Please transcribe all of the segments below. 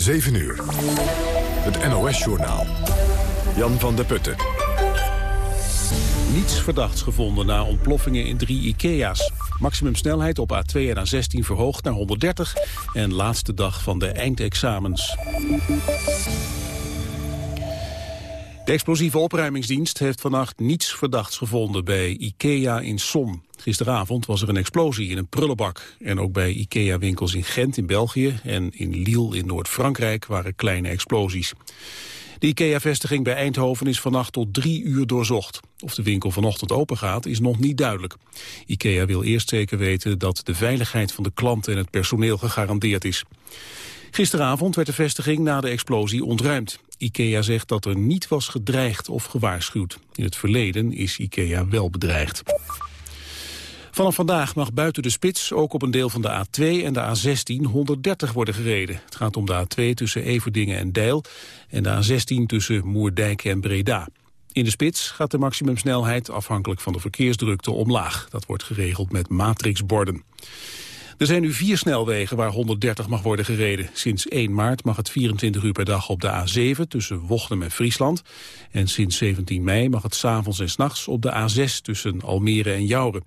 7 uur. Het NOS-journaal. Jan van der Putten. Niets verdachts gevonden na ontploffingen in drie Ikea's. Maximumsnelheid op A2 en A16 verhoogd naar 130. En laatste dag van de eindexamens. De explosieve opruimingsdienst heeft vannacht niets verdachts gevonden bij IKEA in Som. Gisteravond was er een explosie in een prullenbak. En ook bij IKEA-winkels in Gent in België en in Lille in Noord-Frankrijk waren kleine explosies. De IKEA-vestiging bij Eindhoven is vannacht tot drie uur doorzocht. Of de winkel vanochtend open gaat is nog niet duidelijk. IKEA wil eerst zeker weten dat de veiligheid van de klanten en het personeel gegarandeerd is. Gisteravond werd de vestiging na de explosie ontruimd. IKEA zegt dat er niet was gedreigd of gewaarschuwd. In het verleden is IKEA wel bedreigd. Vanaf vandaag mag buiten de spits ook op een deel van de A2 en de A16 130 worden gereden. Het gaat om de A2 tussen Everdingen en Deil en de A16 tussen Moerdijk en Breda. In de spits gaat de maximumsnelheid afhankelijk van de verkeersdrukte omlaag. Dat wordt geregeld met matrixborden. Er zijn nu vier snelwegen waar 130 mag worden gereden. Sinds 1 maart mag het 24 uur per dag op de A7 tussen Wochnum en Friesland. En sinds 17 mei mag het s'avonds en s'nachts op de A6 tussen Almere en Jouren.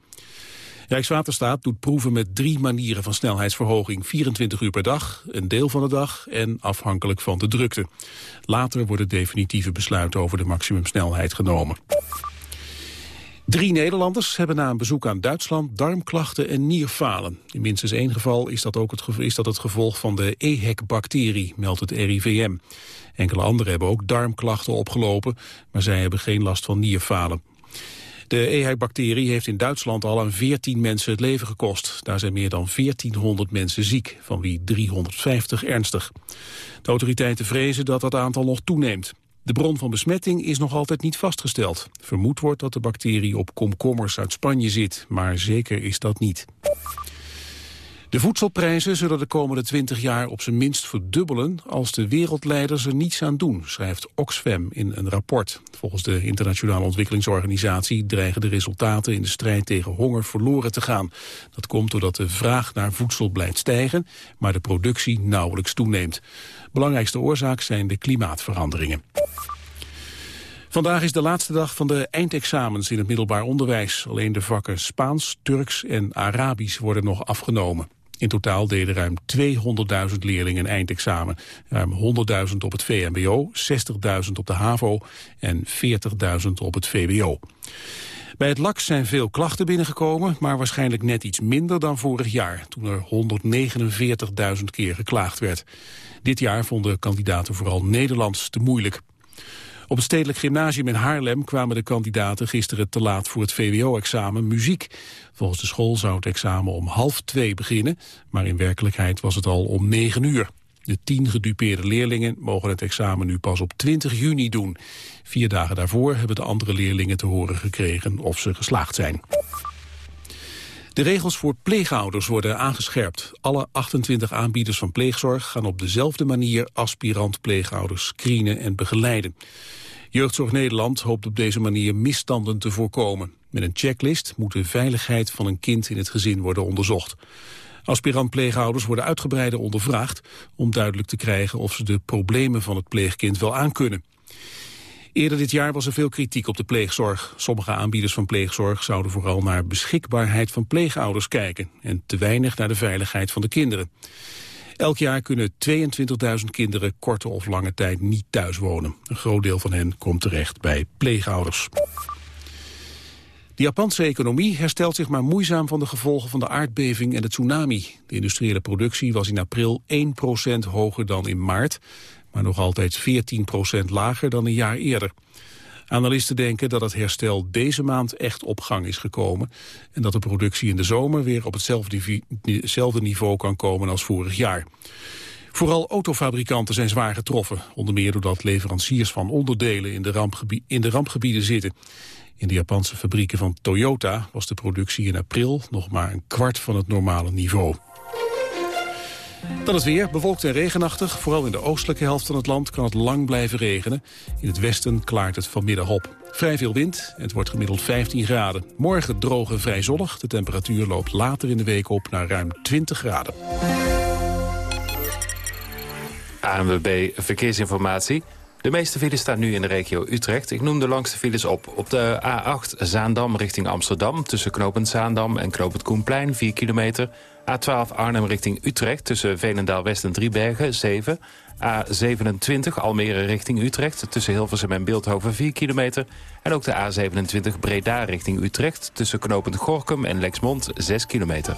Rijkswaterstaat doet proeven met drie manieren van snelheidsverhoging. 24 uur per dag, een deel van de dag en afhankelijk van de drukte. Later worden definitieve besluiten over de maximumsnelheid genomen. Drie Nederlanders hebben na een bezoek aan Duitsland darmklachten en nierfalen. In minstens één geval is dat ook het, is dat het gevolg van de EHEC-bacterie, meldt het RIVM. Enkele anderen hebben ook darmklachten opgelopen, maar zij hebben geen last van nierfalen. De EHEC-bacterie heeft in Duitsland al aan 14 mensen het leven gekost. Daar zijn meer dan 1400 mensen ziek, van wie 350 ernstig. De autoriteiten vrezen dat dat aantal nog toeneemt. De bron van besmetting is nog altijd niet vastgesteld. Vermoed wordt dat de bacterie op komkommers uit Spanje zit, maar zeker is dat niet. De voedselprijzen zullen de komende 20 jaar op zijn minst verdubbelen als de wereldleiders er niets aan doen, schrijft Oxfam in een rapport. Volgens de Internationale Ontwikkelingsorganisatie dreigen de resultaten in de strijd tegen honger verloren te gaan. Dat komt doordat de vraag naar voedsel blijft stijgen, maar de productie nauwelijks toeneemt. Belangrijkste oorzaak zijn de klimaatveranderingen. Vandaag is de laatste dag van de eindexamens in het middelbaar onderwijs. Alleen de vakken Spaans, Turks en Arabisch worden nog afgenomen. In totaal deden ruim 200.000 leerlingen eindexamen. Ruim 100.000 op het VMBO, 60.000 op de HAVO en 40.000 op het VWO. Bij het LAX zijn veel klachten binnengekomen, maar waarschijnlijk net iets minder dan vorig jaar, toen er 149.000 keer geklaagd werd. Dit jaar vonden kandidaten vooral Nederlands te moeilijk. Op het Stedelijk Gymnasium in Haarlem kwamen de kandidaten gisteren te laat voor het VWO-examen muziek. Volgens de school zou het examen om half twee beginnen, maar in werkelijkheid was het al om negen uur. De tien gedupeerde leerlingen mogen het examen nu pas op 20 juni doen. Vier dagen daarvoor hebben de andere leerlingen te horen gekregen of ze geslaagd zijn. De regels voor pleegouders worden aangescherpt. Alle 28 aanbieders van pleegzorg gaan op dezelfde manier aspirant-pleegouders screenen en begeleiden. Jeugdzorg Nederland hoopt op deze manier misstanden te voorkomen. Met een checklist moet de veiligheid van een kind in het gezin worden onderzocht. Aspirant-pleegouders worden uitgebreider ondervraagd om duidelijk te krijgen of ze de problemen van het pleegkind wel aankunnen. Eerder dit jaar was er veel kritiek op de pleegzorg. Sommige aanbieders van pleegzorg zouden vooral naar beschikbaarheid van pleegouders kijken en te weinig naar de veiligheid van de kinderen. Elk jaar kunnen 22.000 kinderen korte of lange tijd niet thuis wonen. Een groot deel van hen komt terecht bij pleegouders. De Japanse economie herstelt zich maar moeizaam van de gevolgen van de aardbeving en de tsunami. De industriële productie was in april 1% hoger dan in maart maar nog altijd 14% lager dan een jaar eerder. Analisten denken dat het herstel deze maand echt op gang is gekomen... en dat de productie in de zomer weer op hetzelfde niveau kan komen als vorig jaar. Vooral autofabrikanten zijn zwaar getroffen, onder meer doordat leveranciers van onderdelen in de, in de rampgebieden zitten. In de Japanse fabrieken van Toyota was de productie in april nog maar een kwart van het normale niveau. Dan het weer, bewolkt en regenachtig. Vooral in de oostelijke helft van het land kan het lang blijven regenen. In het westen klaart het vanmiddag op. Vrij veel wind, het wordt gemiddeld 15 graden. Morgen droog en vrij zonnig. De temperatuur loopt later in de week op naar ruim 20 graden. ANWB Verkeersinformatie. De meeste files staan nu in de regio Utrecht. Ik noem de langste files op. Op de A8 Zaandam richting Amsterdam... tussen Knopend Zaandam en Knopend Koenplein, 4 kilometer. A12 Arnhem richting Utrecht tussen Veenendaal-West en Driebergen, 7. A27 Almere richting Utrecht tussen Hilversum en Beeldhoven, 4 kilometer. En ook de A27 Breda richting Utrecht tussen Knopend Gorkum en Lexmond, 6 kilometer.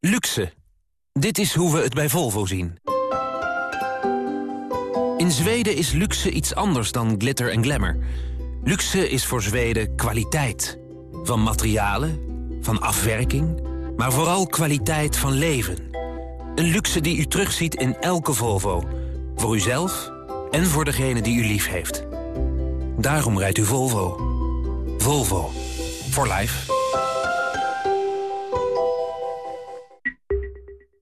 Luxe. Dit is hoe we het bij Volvo zien. In Zweden is luxe iets anders dan glitter en glamour. Luxe is voor Zweden kwaliteit. Van materialen, van afwerking, maar vooral kwaliteit van leven. Een luxe die u terugziet in elke Volvo. Voor uzelf en voor degene die u lief heeft. Daarom rijdt u Volvo. Volvo. For life.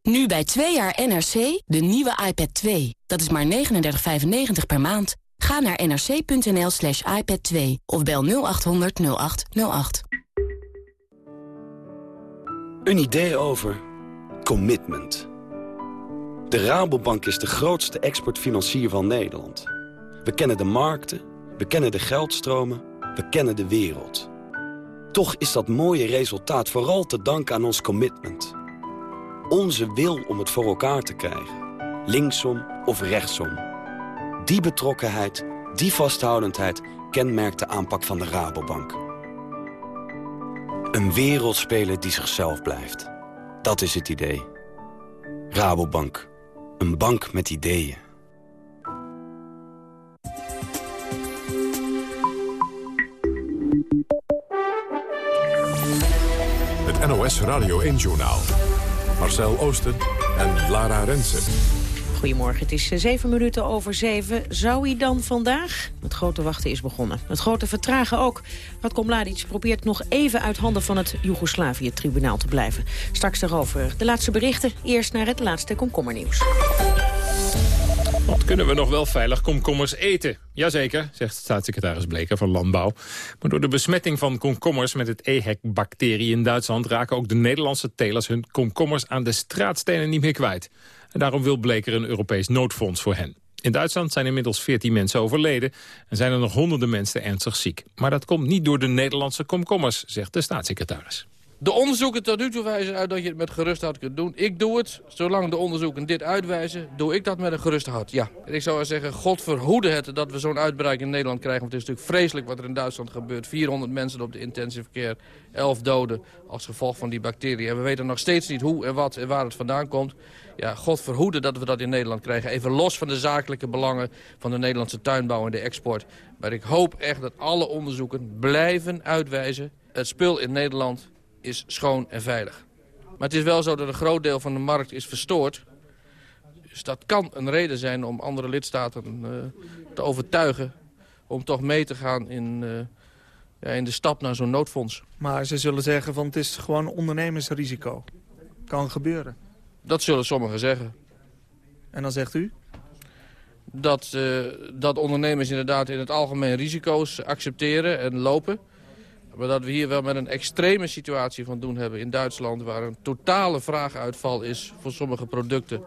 Nu bij 2 jaar NRC de nieuwe iPad 2. Dat is maar 39,95 per maand. Ga naar nrc.nl slash iPad 2 of bel 0800 0808. Een idee over commitment. De Rabobank is de grootste exportfinancier van Nederland. We kennen de markten, we kennen de geldstromen, we kennen de wereld. Toch is dat mooie resultaat vooral te danken aan ons commitment. Onze wil om het voor elkaar te krijgen. Linksom of rechtsom. Die betrokkenheid, die vasthoudendheid kenmerkt de aanpak van de Rabobank. Een wereldspeler die zichzelf blijft. Dat is het idee. Rabobank. Een bank met ideeën. Het NOS Radio 1-journaal. Marcel Oosten en Lara Rensen. Goedemorgen, het is zeven minuten over zeven. Zou hij dan vandaag? Het grote wachten is begonnen. Het grote vertragen ook. Radko Mladic probeert nog even uit handen van het Joegoslavië-tribunaal te blijven. Straks daarover de laatste berichten. Eerst naar het laatste komkommernieuws. Kunnen we nog wel veilig komkommers eten? Jazeker, zegt staatssecretaris Bleker van Landbouw. Maar door de besmetting van komkommers met het EHEC-bacterie in Duitsland... raken ook de Nederlandse telers hun komkommers aan de straatstenen niet meer kwijt. En daarom wil Bleker een Europees noodfonds voor hen. In Duitsland zijn inmiddels 14 mensen overleden en zijn er nog honderden mensen ernstig ziek. Maar dat komt niet door de Nederlandse komkommers, zegt de staatssecretaris. De onderzoeken tot nu toe wijzen uit dat je het met gerust hart kunt doen. Ik doe het. Zolang de onderzoeken dit uitwijzen, doe ik dat met een gerust hart. Ja. En ik zou zeggen, God verhoede het dat we zo'n uitbraak in Nederland krijgen. Want het is natuurlijk vreselijk wat er in Duitsland gebeurt. 400 mensen op de intensive care, 11 doden als gevolg van die bacterie. En we weten nog steeds niet hoe en wat en waar het vandaan komt. Ja, God verhoede dat we dat in Nederland krijgen. Even los van de zakelijke belangen van de Nederlandse tuinbouw en de export. Maar ik hoop echt dat alle onderzoeken blijven uitwijzen. Het spul in Nederland is schoon en veilig. Maar het is wel zo dat een groot deel van de markt is verstoord. Dus dat kan een reden zijn om andere lidstaten uh, te overtuigen... om toch mee te gaan in, uh, ja, in de stap naar zo'n noodfonds. Maar ze zullen zeggen van het is gewoon ondernemersrisico. Kan gebeuren. Dat zullen sommigen zeggen. En dan zegt u? Dat, uh, dat ondernemers inderdaad in het algemeen risico's accepteren en lopen... Maar dat we hier wel met een extreme situatie van doen hebben in Duitsland... waar een totale vraaguitval is voor sommige producten.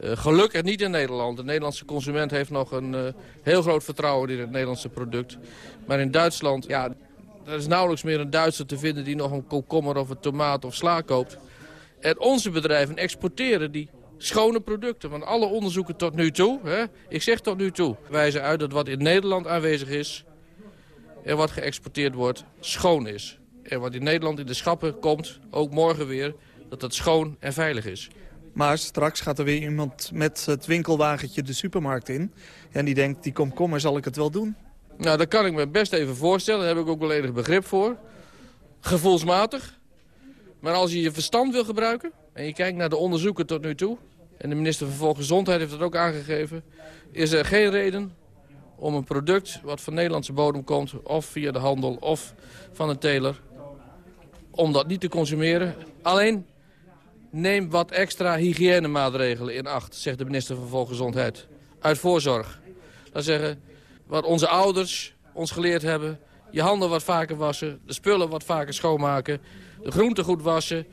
Uh, gelukkig niet in Nederland. De Nederlandse consument heeft nog een uh, heel groot vertrouwen in het Nederlandse product. Maar in Duitsland, ja, er is nauwelijks meer een Duitser te vinden... die nog een komkommer of een tomaat of sla koopt. En onze bedrijven exporteren die schone producten. Want alle onderzoeken tot nu toe, hè, ik zeg tot nu toe... wijzen uit dat wat in Nederland aanwezig is en wat geëxporteerd wordt schoon is. En wat in Nederland in de schappen komt, ook morgen weer, dat dat schoon en veilig is. Maar straks gaat er weer iemand met het winkelwagentje de supermarkt in. En die denkt, die komkommer, zal ik het wel doen? Nou, dat kan ik me best even voorstellen. Daar heb ik ook wel enig begrip voor. Gevoelsmatig. Maar als je je verstand wil gebruiken en je kijkt naar de onderzoeken tot nu toe... en de minister van Volksgezondheid heeft dat ook aangegeven... is er geen reden om een product wat van Nederlandse bodem komt... of via de handel of van een teler, om dat niet te consumeren. Alleen neem wat extra hygiënemaatregelen in acht, zegt de minister van Volksgezondheid. Uit voorzorg. Dat zeggen, wat onze ouders ons geleerd hebben... je handen wat vaker wassen, de spullen wat vaker schoonmaken... de groenten goed wassen,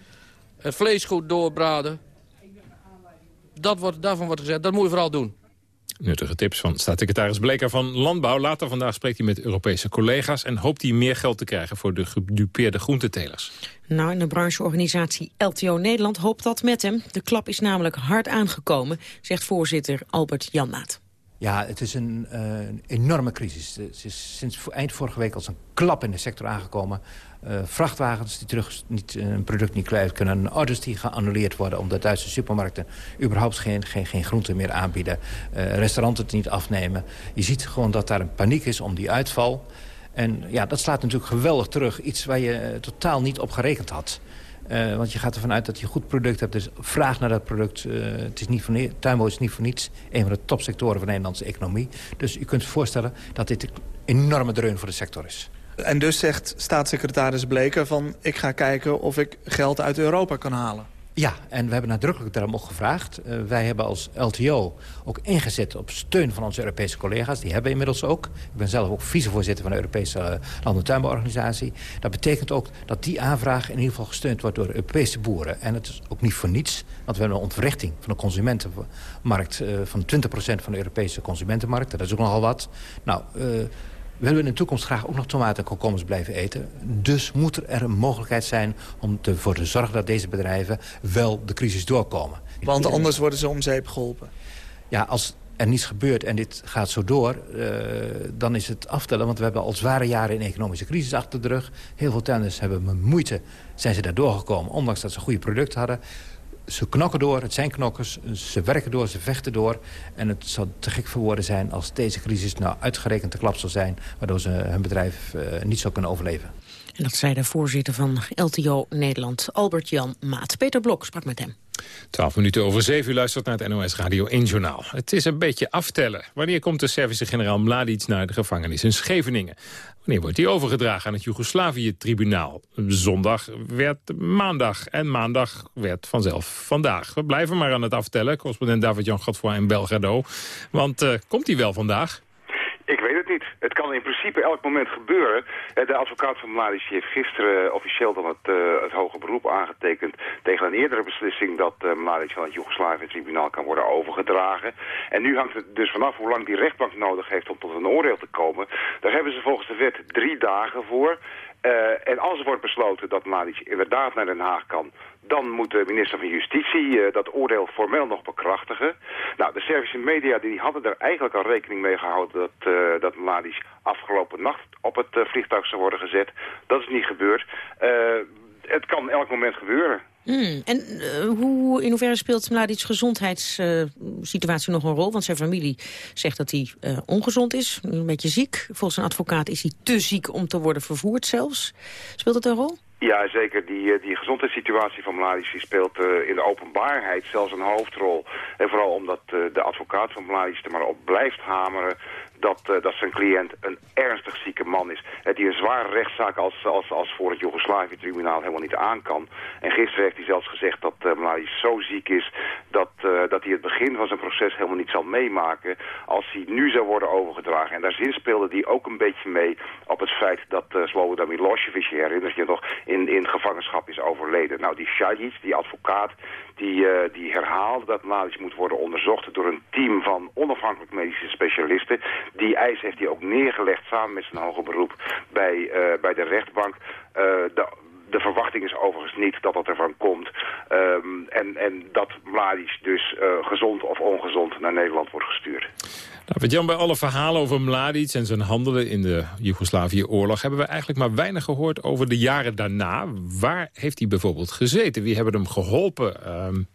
het vlees goed doorbraden. Dat wordt, daarvan wordt gezegd, dat moet je vooral doen. Nuttige tips van staatssecretaris Bleker van Landbouw. Later vandaag spreekt hij met Europese collega's... en hoopt hij meer geld te krijgen voor de gedupeerde groentetelers. Nou, en de brancheorganisatie LTO Nederland hoopt dat met hem. De klap is namelijk hard aangekomen, zegt voorzitter Albert Janmaat. Ja, het is een, uh, enorme crisis. Het is sinds eind vorige week als een klap in de sector aangekomen. Uh, vrachtwagens die terug niet, uh, een product niet kwijt kunnen. Orders die geannuleerd worden omdat Duitse supermarkten überhaupt geen, geen, geen groenten meer aanbieden. restaurants het niet afnemen. Je ziet gewoon dat daar een paniek is om die uitval. En ja, dat slaat natuurlijk geweldig terug. Iets waar je totaal niet op gerekend had. Want je gaat ervan uit dat je goed product hebt. Dus vraag naar dat product. Het is niet voor tuinbouw is niet voor niets een van de topsectoren van de Nederlandse economie. Dus je kunt voorstellen dat dit een enorme dreun voor de sector is. En dus zegt staatssecretaris Bleker van... ik ga kijken of ik geld uit Europa kan halen. Ja, en we hebben nadrukkelijk daarom ook gevraagd. Uh, wij hebben als LTO ook ingezet op steun van onze Europese collega's. Die hebben we inmiddels ook. Ik ben zelf ook vicevoorzitter van de Europese uh, Land- en Tuinbouworganisatie. Dat betekent ook dat die aanvraag in ieder geval gesteund wordt door Europese boeren. En het is ook niet voor niets, want we hebben een ontwrichting van de consumentenmarkt... Uh, van 20% van de Europese consumentenmarkt. Dat is ook nogal wat. Nou... We willen in de toekomst graag ook nog tomaten en komkommers blijven eten. Dus moet er een mogelijkheid zijn om ervoor te zorgen dat deze bedrijven wel de crisis doorkomen. Want anders worden ze om zeep geholpen. Ja, als er niets gebeurt en dit gaat zo door, uh, dan is het aftellen. Want we hebben al zware jaren in economische crisis achter de rug. Heel veel tuinders hebben met moeite zijn ze daar doorgekomen, ondanks dat ze goede producten hadden ze knokken door, het zijn knokkers, ze werken door, ze vechten door. En het zou te gek voor woorden zijn als deze crisis nou uitgerekend de klap zal zijn... waardoor ze hun bedrijf uh, niet zou kunnen overleven. En dat zei de voorzitter van LTO Nederland, Albert-Jan Maat. Peter Blok sprak met hem. 12 minuten over 7 u luistert naar het NOS Radio 1 Journaal. Het is een beetje aftellen. Wanneer komt de Servische generaal Mladic naar de gevangenis in Scheveningen? Wanneer wordt hij overgedragen aan het Joegoslavië-tribunaal? Zondag werd maandag en maandag werd vanzelf vandaag. We blijven maar aan het aftellen. Correspondent David-Jan Godfroy in Belgrado. Want uh, komt hij wel vandaag? Ik weet het niet. Het kan in principe elk moment gebeuren. Eh, de advocaat van Mladic heeft gisteren eh, officieel dan het, uh, het hoge beroep aangetekend... tegen een eerdere beslissing dat uh, Mladic van het Joegoslavië-tribunaal kan worden overgedragen. En nu hangt het dus vanaf hoe lang die rechtbank nodig heeft om tot een oordeel te komen. Daar hebben ze volgens de wet drie dagen voor. En als er wordt besloten dat Mladic inderdaad naar Den Haag kan... dan moet de minister van Justitie uh, dat oordeel formeel nog bekrachtigen. Nou, de Servische media die hadden er eigenlijk al rekening mee gehouden... dat, uh, dat Mladic afgelopen nacht op het vliegtuig zou worden gezet. Dat is niet gebeurd. het kan elk moment gebeuren. Mm. En hoe, in hoeverre speelt Mladic's gezondheidssituatie nog een rol? Want zijn familie zegt dat hij ongezond is, een beetje ziek. Volgens een advocaat is hij te ziek om te worden vervoerd zelfs. Speelt dat een rol? Ja, zeker. Die, die gezondheidssituatie van Mladic speelt uh, in de openbaarheid zelfs een hoofdrol. En vooral omdat uh, de advocaat van Mladic er maar op blijft hameren dat, uh, dat zijn cliënt een ernstig zieke man is. Die een zware rechtszaak als, als, als voor het Joegoslavië-tribunaal helemaal niet aan kan. En gisteren heeft hij zelfs gezegd dat uh, zo ziek is... Dat, dat hij het begin van zijn proces helemaal niet zal meemaken... als hij nu zou worden overgedragen. En daar zin speelde hij ook een beetje mee op het feit dat Slobodan Milosevic... je herinnert je nog, in, in gevangenschap is overleden. Nou, die Shajic, die advocaat, die, die herhaalde dat Mladic moet worden onderzocht... door een team van onafhankelijk medische specialisten die eis heeft hij ook neergelegd samen met zijn hoger beroep bij, uh, bij de rechtbank. Uh, de, de verwachting is overigens niet dat dat ervan komt. Um, en, en dat Mladic dus uh, gezond of ongezond naar Nederland wordt gestuurd. David Jan, bij alle verhalen over Mladic en zijn handelen in de Joegoslavië-oorlog... hebben we eigenlijk maar weinig gehoord over de jaren daarna. Waar heeft hij bijvoorbeeld gezeten? Wie hebben hem geholpen? Um,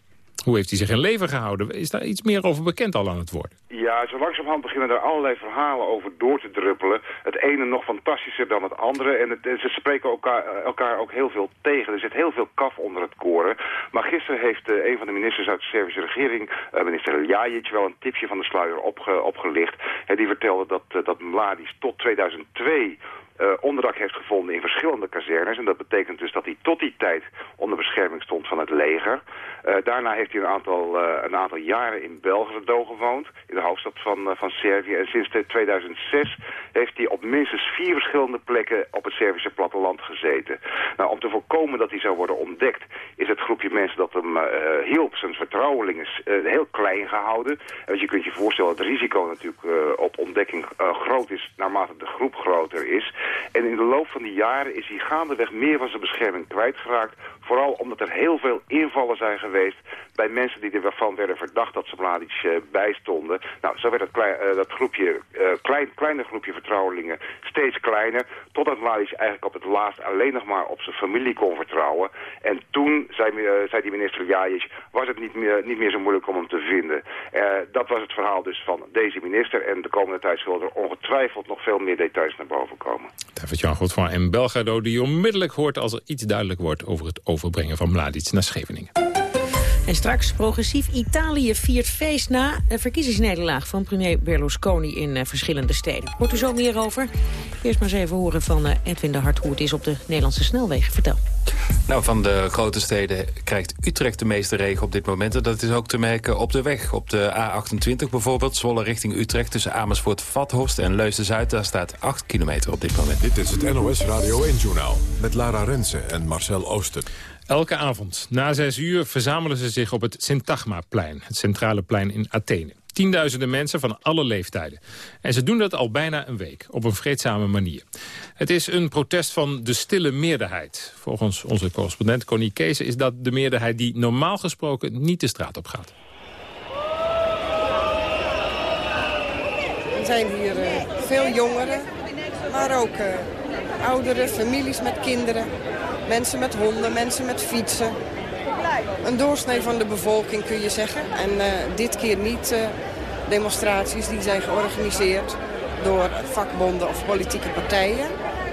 Hoe heeft hij zich in leven gehouden? Is daar iets meer over bekend al aan het worden? Ja, zo langzamerhand beginnen er allerlei verhalen over door te druppelen. Het ene nog fantastischer dan het andere. En het, ze spreken elkaar, elkaar ook heel veel tegen. Er zit heel veel kaf onder het koren. Maar gisteren heeft uh, een van de ministers uit de Servische regering, uh, minister Ljajic, wel een tipje van de sluier opge, opgelicht. En die vertelde dat, uh, dat Mladic tot 2002 uh, onderdak heeft gevonden in verschillende kazernes. En dat betekent dus dat hij tot die tijd onder bescherming stond van het leger. Uh, daarna heeft hij een aantal, uh, een aantal jaren in Belgrado gewoond, in de hoofdstad van, van Servië. En sinds 2006 heeft hij op minstens vier verschillende plekken op het Servische platteland gezeten. Nou, om te voorkomen dat hij zou worden ontdekt, is het groepje mensen dat hem hielp, zijn vertrouwelingen, heel klein gehouden. Want je kunt je voorstellen dat het risico natuurlijk op ontdekking groot is naarmate de groep groter is. En in de loop van die jaren is hij gaandeweg meer van zijn bescherming kwijtgeraakt. Vooral omdat er heel veel invallen zijn geweest bij mensen die ervan werden verdacht dat ze Mladic uh, bijstonden. Nou, zo werd het uh, dat groepje, uh, klein, kleine groepje vertrouwelingen steeds kleiner. Totdat Mladic eigenlijk op het laatst alleen nog maar op zijn familie kon vertrouwen. En toen, zei, zei die minister Jajic, was het niet meer, niet meer zo moeilijk om hem te vinden. dat was het verhaal dus van deze minister. En de komende tijd zullen er ongetwijfeld nog veel meer details naar boven komen. David-Jan Godfran en Belgrado die onmiddellijk hoort als er iets duidelijk wordt over het overbrengen van Mladic naar Scheveningen. En straks progressief Italië viert feest na een verkiezingsnederlaag van premier Berlusconi in uh, verschillende steden. Hoort u zo meer over? Eerst maar eens even horen van uh, Edwin de Hart hoe het is op de Nederlandse snelwegen. Vertel. Nou, van de grote steden krijgt Utrecht de meeste regen op dit moment. En dat is ook te merken op de weg. Op de A28 bijvoorbeeld, Zwolle richting Utrecht... tussen Amersfoort, Vathorst en Leusden-Zuid. Daar staat 8 kilometer op dit moment. Dit is het NOS Radio 1-journaal met Lara Rensen en Marcel Oosten. Elke avond na zes uur verzamelen ze zich op het Syntagma-plein. Het centrale plein in Athene. Tienduizenden mensen van alle leeftijden. En ze doen dat al bijna een week, op een vreedzame manier. Het is een protest van de stille meerderheid. Volgens onze correspondent Connie Kees is dat de meerderheid die normaal gesproken niet de straat op gaat. Er zijn hier uh, veel jongeren, maar ook uh, ouderen, families met kinderen. Mensen met honden, mensen met fietsen. Een doorsnee van de bevolking kun je zeggen. En uh, dit keer niet uh, demonstraties die zijn georganiseerd door vakbonden of politieke partijen,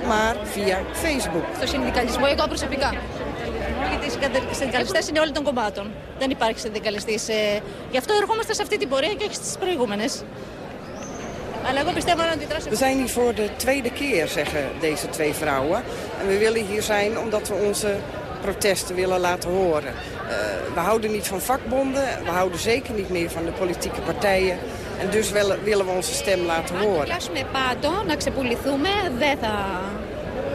maar via Facebook. Στο συνδικαλισμό, εγώ προσωπικά. Γιατί οι συνδικαλιστέ είναι όλοι των κομμάτων. Δεν υπάρχει συνδικαλιστή. Ε, γι' αυτό ερχόμαστε σε αυτή την πορεία και όχι στι προηγούμενε. We zijn hier voor de tweede keer, zeggen deze twee vrouwen. En we willen hier zijn omdat we onze protesten willen laten horen. Uh, we houden niet van vakbonden, we houden zeker niet meer van de politieke partijen. En dus willen, willen we onze stem laten horen. Als we πάτο να ξεπουληθούμε, δεν θα,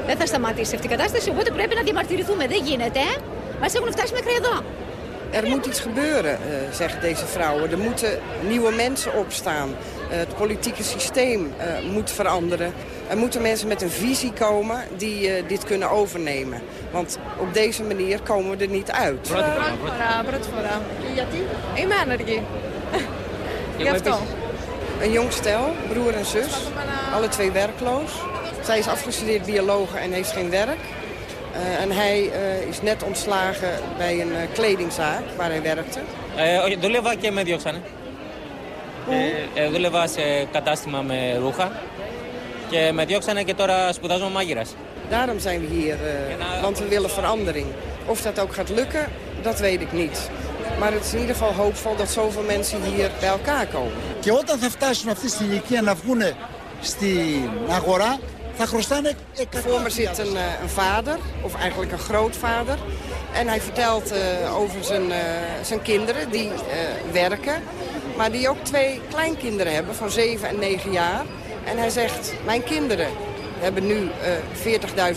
δεν θα σταματήσει αυτή η κατάσταση. Οπότε πρέπει να διαμαρτυρηθούμε. Δεν γίνεται. Μας έχουν φτάσει μέχρι εδώ. Er moet iets gebeuren, uh, zeggen deze vrouwen. Er moeten nieuwe mensen opstaan. Eh, het politieke systeem eh, moet veranderen. Er moeten mensen met een visie komen die eh, dit kunnen overnemen. Want op deze manier komen we er niet uit. Een jong stel, broer en zus, alle twee werkloos. Zij is afgestudeerd biologe en heeft geen werk. En hij is net ontslagen bij een kledingzaak waar hij werkte. Uh, okay, Ε, ε, δούλευα σε κατάστημα με ρούχα και με διώξανε και τώρα σπουδάζω μάγειρας. Daarom zijn we hier, want we willen verandering. Of dat ook gaat lukken, dat weet ik niet. Maar het is in ieder geval hoopvol dat zoveel mensen hier bij elkaar komen. Και όταν θα φτάσουν αυτή στην ηλικία να βγουν στην αγορά, voor me zit een, een, vader, of eigenlijk een grootvader. En hij vertelt uh, over zijn, uh, zijn kinderen die uh, werken. Maar die ook twee kleinkinderen hebben van 7 en 9 jaar. En hij zegt, mijn kinderen hebben nu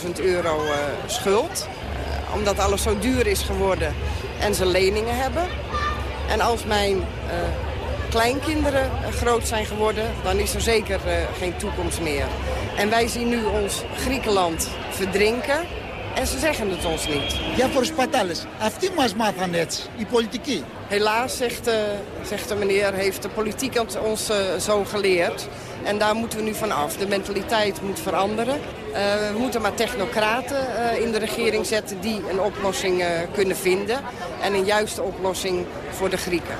40.000 euro schuld. omdat alles zo duur is geworden en ze leningen hebben. En als mijn kleinkinderen groot zijn geworden, dan is er zeker uh, geen toekomst meer. En wij zien nu ons Griekenland verdrinken. En ze zeggen het ons niet. Διάφορες σπατάλες. Αυτοί μας μάθανε έτσι, η πολιτική. Helaas, zegt, uh, zegt de meneer, heeft de politiek het ons uh, zo geleerd. En daar moeten we nu van af. De mentaliteit moet veranderen. Uh, we moeten maar technocraten in de regering zetten die een oplossing kunnen vinden. En een juiste oplossing voor de Grieken.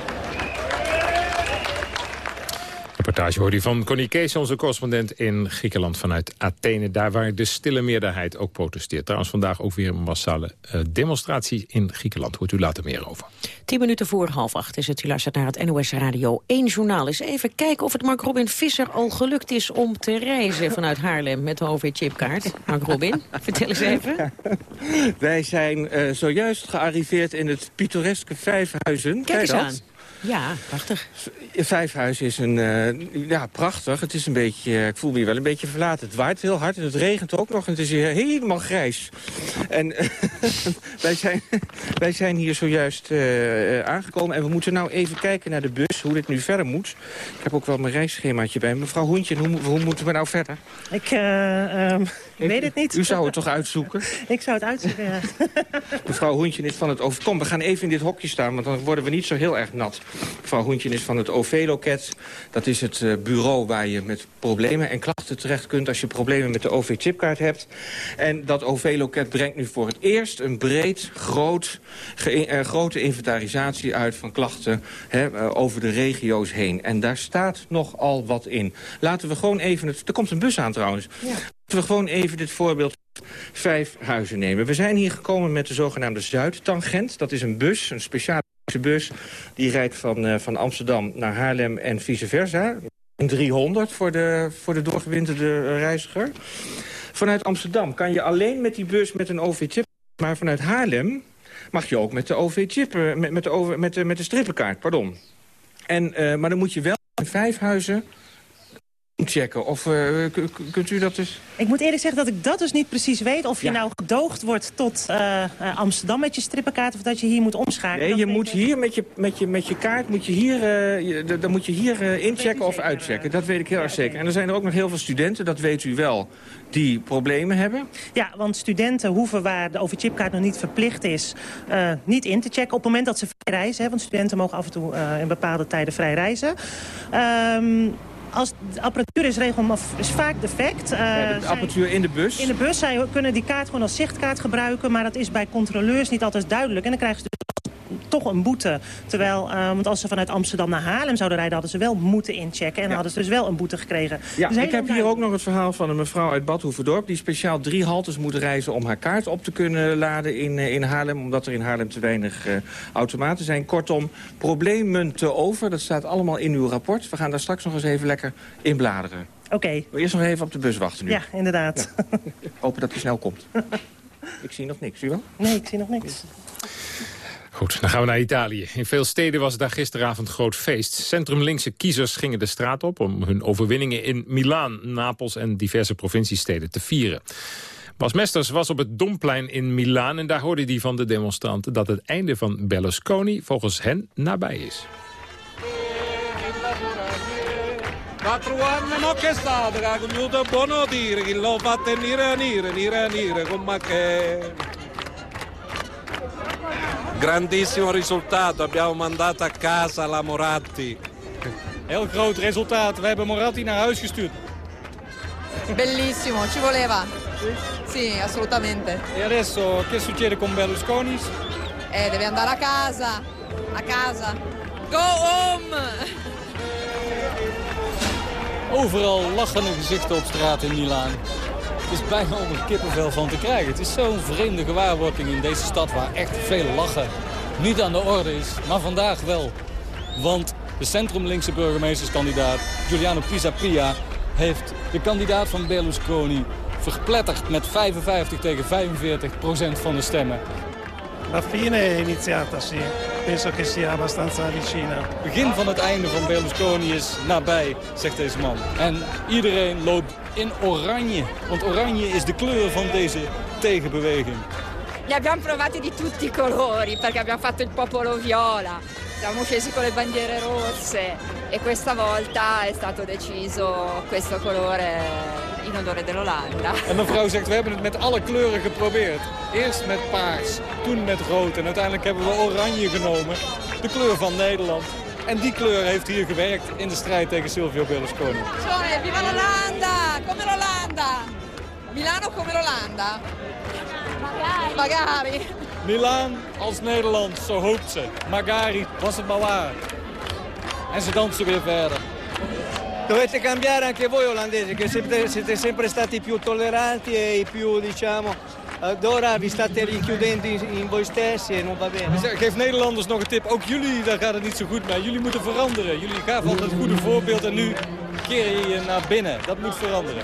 Reportage hoorde u van Connie Kees, onze correspondent in Griekenland vanuit Athene. Daar waar de stille meerderheid ook protesteert. Trouwens vandaag ook weer een massale uh, demonstratie in Griekenland. Hoort u later meer over. Tien minuten voor half acht is het. U luistert naar het NOS Radio 1 journaal. Eens even kijken of het Mark Robin Visser al gelukt is om te reizen vanuit Haarlem met de OV-chipkaart. Mark Robin, vertel eens even. Wij zijn uh, zojuist gearriveerd in het pittoreske Vijfhuizen. Kijk eens aan. Ja, prachtig. Vijfhuis is een, uh, ja, prachtig. Het is een beetje, ik voel me hier wel een beetje verlaten. Het waait heel hard en het regent ook nog en het is hier helemaal grijs. En wij, zijn, wij zijn hier zojuist uh, aangekomen en we moeten nou even kijken naar de bus, hoe dit nu verder moet. Ik heb ook wel mijn reisschemaatje bij Mevrouw Hoentje, hoe, hoe moeten we nou verder? Ik, um, ik weet het niet. U zou het toch uitzoeken? ik zou het uitzoeken, ja. Mevrouw Hoentje is van het over. Kom, we gaan even in dit hokje staan, want dan worden we niet zo heel erg nat. Mevrouw Hoentje is van het OV-loket. Dat is het uh, bureau waar je met problemen en klachten terecht kunt... als je problemen met de OV-chipkaart hebt. En dat OV-loket brengt nu voor het eerst een breed, groot, uh, grote inventarisatie uit... van klachten hè, uh, over de regio's heen. En daar staat nogal wat in. Laten we gewoon even... Het, er komt een bus aan trouwens. Ja. Laten we gewoon even dit voorbeeld vijf huizen nemen. We zijn hier gekomen met de zogenaamde Zuidtangent. Dat is een bus, een speciale bus. Die rijdt van, uh, van Amsterdam naar Haarlem en vice versa. Een 300 voor de, voor de doorgewinterde reiziger. Vanuit Amsterdam kan je alleen met die bus met een OV-chip... maar vanuit Haarlem mag je ook met de OV-chip, met, met, de met, de, met de strippenkaart, pardon. En, maar dan moet je wel in vijf huizen checken? Of uh, kunt u dat dus... Ik moet eerlijk zeggen dat ik dat dus niet precies weet. Of je ja. nou gedoogd wordt tot uh, Amsterdam met je strippenkaart... of dat je hier moet omschakelen. Nee, je moet hier met je, met, je, met je kaart moet je hier, uh, je, dan moet je hier inchecken of uitchecken. Dat weet ik heel erg zeker. En er zijn er ook nog heel veel studenten, dat weet u wel die problemen hebben? Ja, want studenten hoeven waar de overchipkaart nog niet verplicht is... Niet in te checken op het moment dat ze vrij reizen. Hè, want studenten mogen af en toe in bepaalde tijden vrij reizen. Um, als de apparatuur is, regel, is vaak defect. Uh, ja, de apparatuur in de bus? In de bus. Zij kunnen die kaart gewoon als zichtkaart gebruiken. Maar dat is bij controleurs niet altijd duidelijk. En dan krijgen ze toch een boete. Terwijl, uh, want als ze vanuit Amsterdam naar Haarlem zouden rijden... hadden ze wel moeten inchecken. En ja. hadden ze dus wel een boete gekregen. Ja, dus ik heb hier ook nog het verhaal van een mevrouw uit Badhoevedorp... die speciaal drie haltes moet reizen om haar kaart op te kunnen laden in, uh, in Haarlem... omdat er in Haarlem te weinig uh, automaten zijn. Kortom, problemen te over. Dat staat allemaal in uw rapport. We gaan daar straks nog eens even lekker in bladeren. Oké. Okay. Eerst nog even op de bus wachten nu. Ja, inderdaad. Ja. Hopen dat hij snel komt. ik zie nog niks, u wel? Nee, ik zie nog niks. Goed, dan gaan we naar Italië. In veel steden was daar gisteravond groot feest. Centrumlinkse kiezers gingen de straat op om hun overwinningen in Milaan, Napels en diverse provinciesteden te vieren. Bas Mesters was op het Domplein in Milaan en daar hoorde hij van de demonstranten dat het einde van Berlusconi volgens hen nabij is. Quattro anni no che state, che ha conosciuto buono dire, che l'ho fatto nire, nire, nire, nire, come che... Grandissimo risultato, abbiamo mandato a casa la Moratti. Heel groot resultaat, we hebben Moratti naar huis gestuurd. Bellissimo, ci voleva. Sì, assolutamente. E adesso che succede con Berlusconi? Eh, deve andare a casa, a casa. Go home! Overal lachende gezichten op straat in Milaan. Het is bijna onder kippenvel van te krijgen. Het is zo'n vreemde gewaarwording in deze stad waar echt veel lachen niet aan de orde is. Maar vandaag wel. Want de centrumlinkse burgemeesterskandidaat Giuliano Pisapia heeft de kandidaat van Berlusconi verpletterd met 55 tegen 45 procent van de stemmen. La fine è iniziata, sì. Penso che sia abbastanza vicina. Het begin van het einde van Berlusconi is nabij, zegt deze man. En iedereen loopt in oranje. Want oranje is de kleur van deze tegenbeweging. Li abbiamo provati di tutti i colori perché abbiamo fatto il popolo viola. Siamo scesi con le bandiere rosse e questa volta è stato deciso questo colore in odore dell'Olanda. En mevrouw zegt, we hebben het met alle kleuren geprobeerd. Eerst met paars, toen met rood en uiteindelijk hebben we oranje genomen. De kleur van Nederland. En die kleur heeft hier gewerkt in de strijd tegen Silvio Berlusconi. Viva l'Olanda! Come l'Olanda! Milano come l'Olanda? Magari. Magari. Milaan als Nederland, zo hoopt ze. Magari, was het maar waar. En ze dansen weer verder. Dovete cambiare anche voi olandesi, che siete, siete sempre stati più tolleranti e più, diciamo... Ad ora vi state richiudendo in, voi stessi e non va bene. Eh, Geef Nederlanders nog een tip. Ook jullie, daar gaat het niet zo goed mee. Jullie moeten veranderen. Jullie gaven altijd het goede voorbeeld en nu keer je je naar binnen. Dat moet veranderen.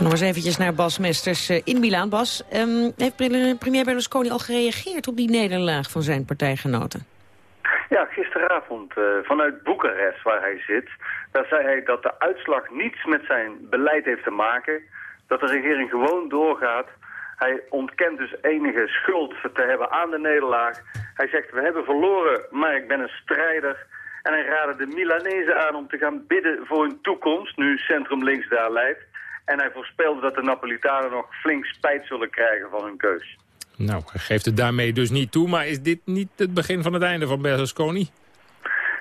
Nog eens eventjes naar Bas Mesters eh, in Milaan. Bas, ehm, heeft premier Berlusconi al gereageerd op die nederlaag van zijn partijgenoten? Ja, gisteravond uh, vanuit Boekarest, waar hij zit... daar zei hij dat de uitslag niets met zijn beleid heeft te maken... dat de regering gewoon doorgaat. Hij ontkent dus enige schuld te hebben aan de nederlaag. Hij zegt, we hebben verloren, maar ik ben een strijder... En hij raadde de Milanezen aan om te gaan bidden voor hun toekomst... nu Centrum Links daar leidt. En hij voorspelde dat de Napolitanen nog flink spijt zullen krijgen van hun keus. Nou, geeft het daarmee dus niet toe. Maar is dit niet het begin van het einde van Berlusconi?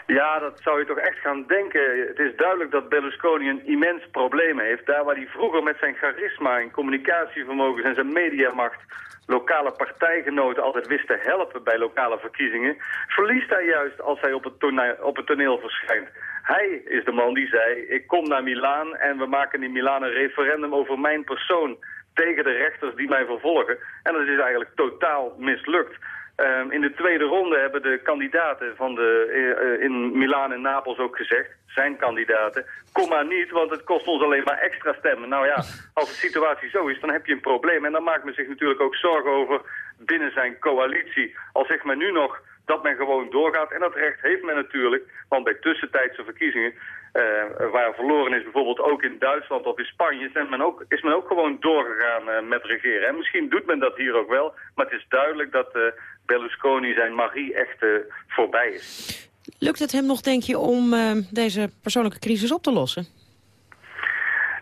Ja, dat zou je toch echt gaan denken. Het is duidelijk dat Berlusconi een immens probleem heeft. Daar waar hij vroeger met zijn charisma en communicatievermogens en zijn mediamacht lokale partijgenoten altijd wist te helpen bij lokale verkiezingen, verliest hij juist als hij op het, op het toneel verschijnt. Hij is de man die zei, ik kom naar Milaan en we maken in Milaan een referendum over mijn persoon tegen de rechters die mij vervolgen. En dat is eigenlijk totaal mislukt. Um, in de tweede ronde hebben de kandidaten van de, uh, in Milaan en Napels ook gezegd, zijn kandidaten, kom maar niet, want het kost ons alleen maar extra stemmen. Nou ja, als de situatie zo is, dan heb je een probleem. En dan maakt men zich natuurlijk ook zorgen over binnen zijn coalitie. Al zegt men nu nog dat men gewoon doorgaat. En dat recht heeft men natuurlijk, want bij tussentijdse verkiezingen... Uh, waar verloren is, bijvoorbeeld ook in Duitsland of in Spanje... Is men ook, is men ook gewoon doorgegaan uh, met regeren. En misschien doet men dat hier ook wel, maar het is duidelijk dat uh, Berlusconi zijn magie echt voorbij is. Lukt het hem nog, denk je, om deze persoonlijke crisis op te lossen?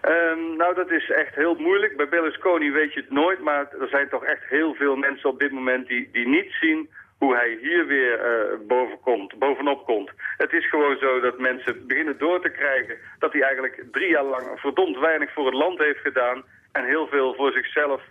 Um, nou, dat is echt heel moeilijk. Bij Berlusconi weet je het nooit, maar er zijn toch echt heel veel mensen op dit moment die, die niet zien hoe hij hier weer uh, boven komt, bovenop komt. Het is gewoon zo dat mensen beginnen door te krijgen dat hij eigenlijk drie jaar lang verdomd weinig voor het land heeft gedaan en heel veel voor zichzelf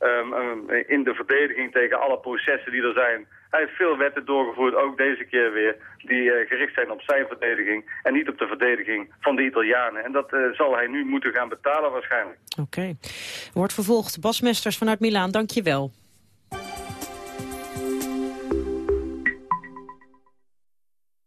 um, um, in de verdediging tegen alle processen die er zijn. Hij heeft veel wetten doorgevoerd, ook deze keer weer, die uh, gericht zijn op zijn verdediging en niet op de verdediging van de Italianen. En dat uh, zal hij nu moeten gaan betalen waarschijnlijk. Oké. Wordt vervolgd. Bas Mesters vanuit Milaan, dank je wel.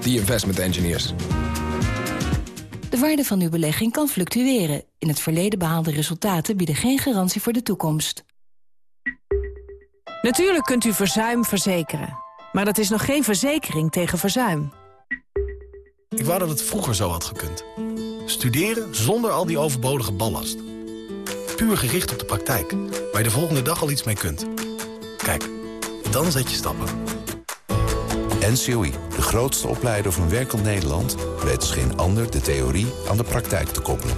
the investment engineers. De waarde van uw belegging kan fluctueren. In het verleden behaalde resultaten bieden geen garantie voor de toekomst. Natuurlijk kunt u verzuim verzekeren. Maar dat is nog geen verzekering tegen verzuim. Ik wou dat het vroeger zo had gekund. Studeren zonder al die overbodige ballast. Puur gericht op de praktijk, waar je de volgende dag al iets mee kunt. Kijk, dan zet je stappen. NCOI, de grootste opleider van werkend Nederland... weet als geen ander de theorie aan de praktijk te koppelen.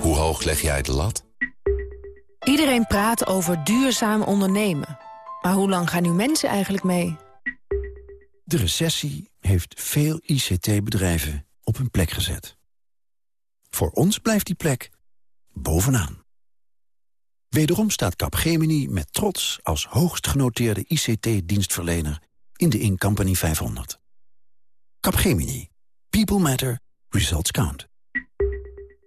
Hoe hoog leg jij de lat? Iedereen praat over duurzaam ondernemen. Maar hoe lang gaan nu mensen eigenlijk mee? De recessie heeft veel ICT-bedrijven op hun plek gezet. Voor ons blijft die plek bovenaan. Wederom staat Capgemini met trots als hoogst genoteerde ICT-dienstverlener in de Incompany 500. Capgemini. People matter. Results count.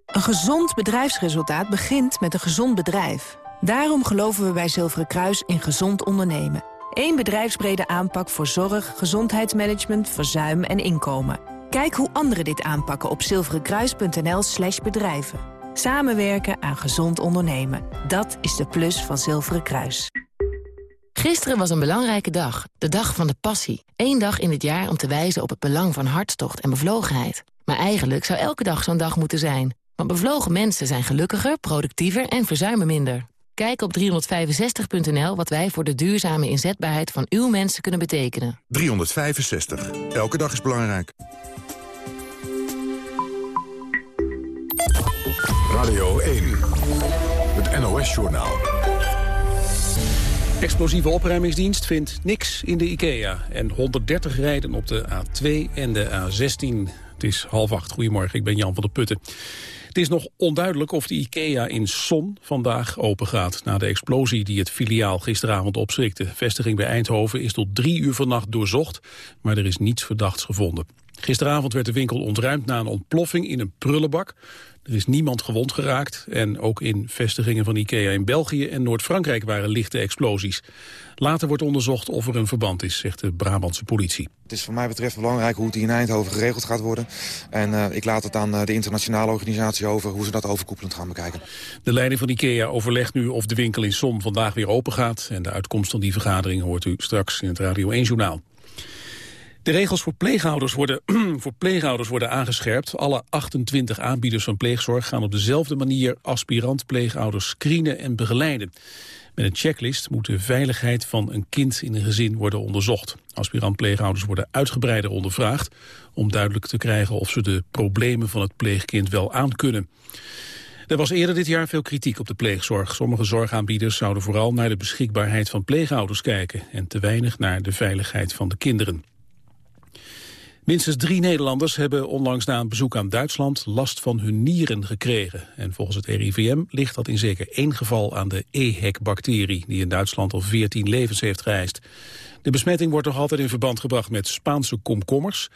Een gezond bedrijfsresultaat begint met een gezond bedrijf. Daarom geloven we bij Zilveren Kruis in gezond ondernemen. Eén bedrijfsbrede aanpak voor zorg, gezondheidsmanagement, verzuim en inkomen. Kijk hoe anderen dit aanpakken op zilverenkruis.nl slash bedrijven. Samenwerken aan gezond ondernemen. Dat is de plus van Zilveren Kruis. Gisteren was een belangrijke dag, de dag van de passie. Eén dag in het jaar om te wijzen op het belang van hartstocht en bevlogenheid. Maar eigenlijk zou elke dag zo'n dag moeten zijn. Want bevlogen mensen zijn gelukkiger, productiever en verzuimen minder. Kijk op 365.nl wat wij voor de duurzame inzetbaarheid van uw mensen kunnen betekenen. 365. Elke dag is belangrijk. Radio 1. Het NOS-journaal. Explosieve opruimingsdienst vindt niks in de IKEA. En 130 rijden op de A2 en de A16. Het is half acht. Goedemorgen, ik ben Jan van der Putten. Het is nog onduidelijk of de IKEA in Son vandaag open gaat... na de explosie die het filiaal gisteravond opschrikte. vestiging bij Eindhoven is tot drie uur vannacht doorzocht... maar er is niets verdachts gevonden. Gisteravond werd de winkel ontruimd na een ontploffing in een prullenbak. Er is niemand gewond geraakt en ook in vestigingen van IKEA in België en Noord-Frankrijk waren lichte explosies. Later wordt onderzocht of er een verband is, zegt de Brabantse politie. Het is voor mij betreft belangrijk hoe het hier in Eindhoven geregeld gaat worden. En uh, ik laat het aan uh, de internationale organisatie over hoe ze dat overkoepelend gaan bekijken. De leiding van IKEA overlegt nu of de winkel in Som vandaag weer open gaat. En de uitkomst van die vergadering hoort u straks in het Radio 1-journaal. De regels voor pleegouders, worden, voor pleegouders worden aangescherpt. Alle 28 aanbieders van pleegzorg gaan op dezelfde manier aspirant-pleegouders screenen en begeleiden. Met een checklist moet de veiligheid van een kind in een gezin worden onderzocht. Aspirant-pleegouders worden uitgebreider ondervraagd om duidelijk te krijgen of ze de problemen van het pleegkind wel aankunnen. Er was eerder dit jaar veel kritiek op de pleegzorg. Sommige zorgaanbieders zouden vooral naar de beschikbaarheid van pleegouders kijken en te weinig naar de veiligheid van de kinderen. Minstens drie Nederlanders hebben onlangs na een bezoek aan Duitsland last van hun nieren gekregen. En volgens het RIVM ligt dat in zeker één geval aan de EHEC-bacterie, die in Duitsland al 14 levens heeft geëist. De besmetting wordt nog altijd in verband gebracht met Spaanse komkommers.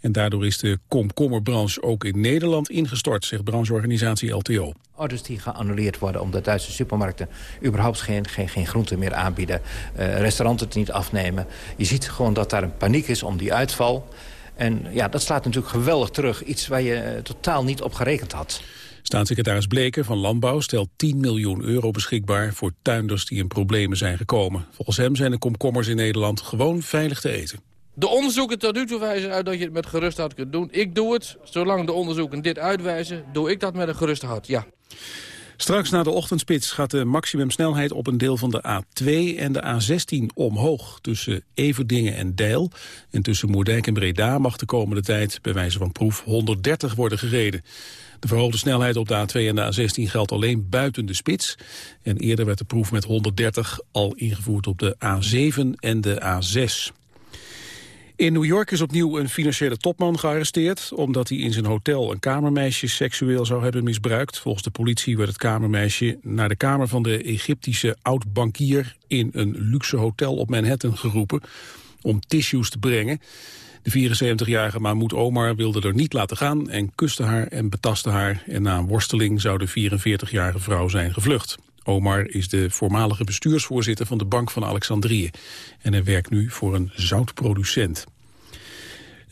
En daardoor is de komkommerbranche ook in Nederland ingestort, zegt brancheorganisatie LTO. Orders die geannuleerd worden omdat Duitse supermarkten überhaupt geen, geen, geen groenten meer aanbieden. Uh, restauranten het niet afnemen. Je ziet gewoon dat daar een paniek is om die uitval. En ja, dat slaat natuurlijk geweldig terug. Iets waar je eh, totaal niet op gerekend had. Staatssecretaris Bleken van Landbouw stelt 10 miljoen euro beschikbaar voor tuinders die in problemen zijn gekomen. Volgens hem zijn de komkommers in Nederland gewoon veilig te eten. De onderzoeken tot nu toe wijzen uit dat je het met gerust hart kunt doen. Ik doe het. Zolang de onderzoeken dit uitwijzen, doe ik dat met een gerust hart, ja. Straks na de ochtendspits gaat de maximumsnelheid op een deel van de A2 en de A16 omhoog. Tussen Everdingen en Deil en tussen Moerdijk en Breda mag de komende tijd bij wijze van proef 130 worden gereden. De verhoogde snelheid op de A2 en de A16 geldt alleen buiten de spits. En eerder werd de proef met 130 al ingevoerd op de A7 en de A6. In New York is opnieuw een financiële topman gearresteerd... omdat hij in zijn hotel een kamermeisje seksueel zou hebben misbruikt. Volgens de politie werd het kamermeisje naar de kamer van de Egyptische oud-bankier... in een luxe hotel op Manhattan geroepen om tissues te brengen. De 74-jarige Mahmoud Omar wilde er niet laten gaan en kuste haar en betastte haar. En na een worsteling zou de 44-jarige vrouw zijn gevlucht. Omar is de voormalige bestuursvoorzitter van de Bank van Alexandrië. En hij werkt nu voor een zoutproducent.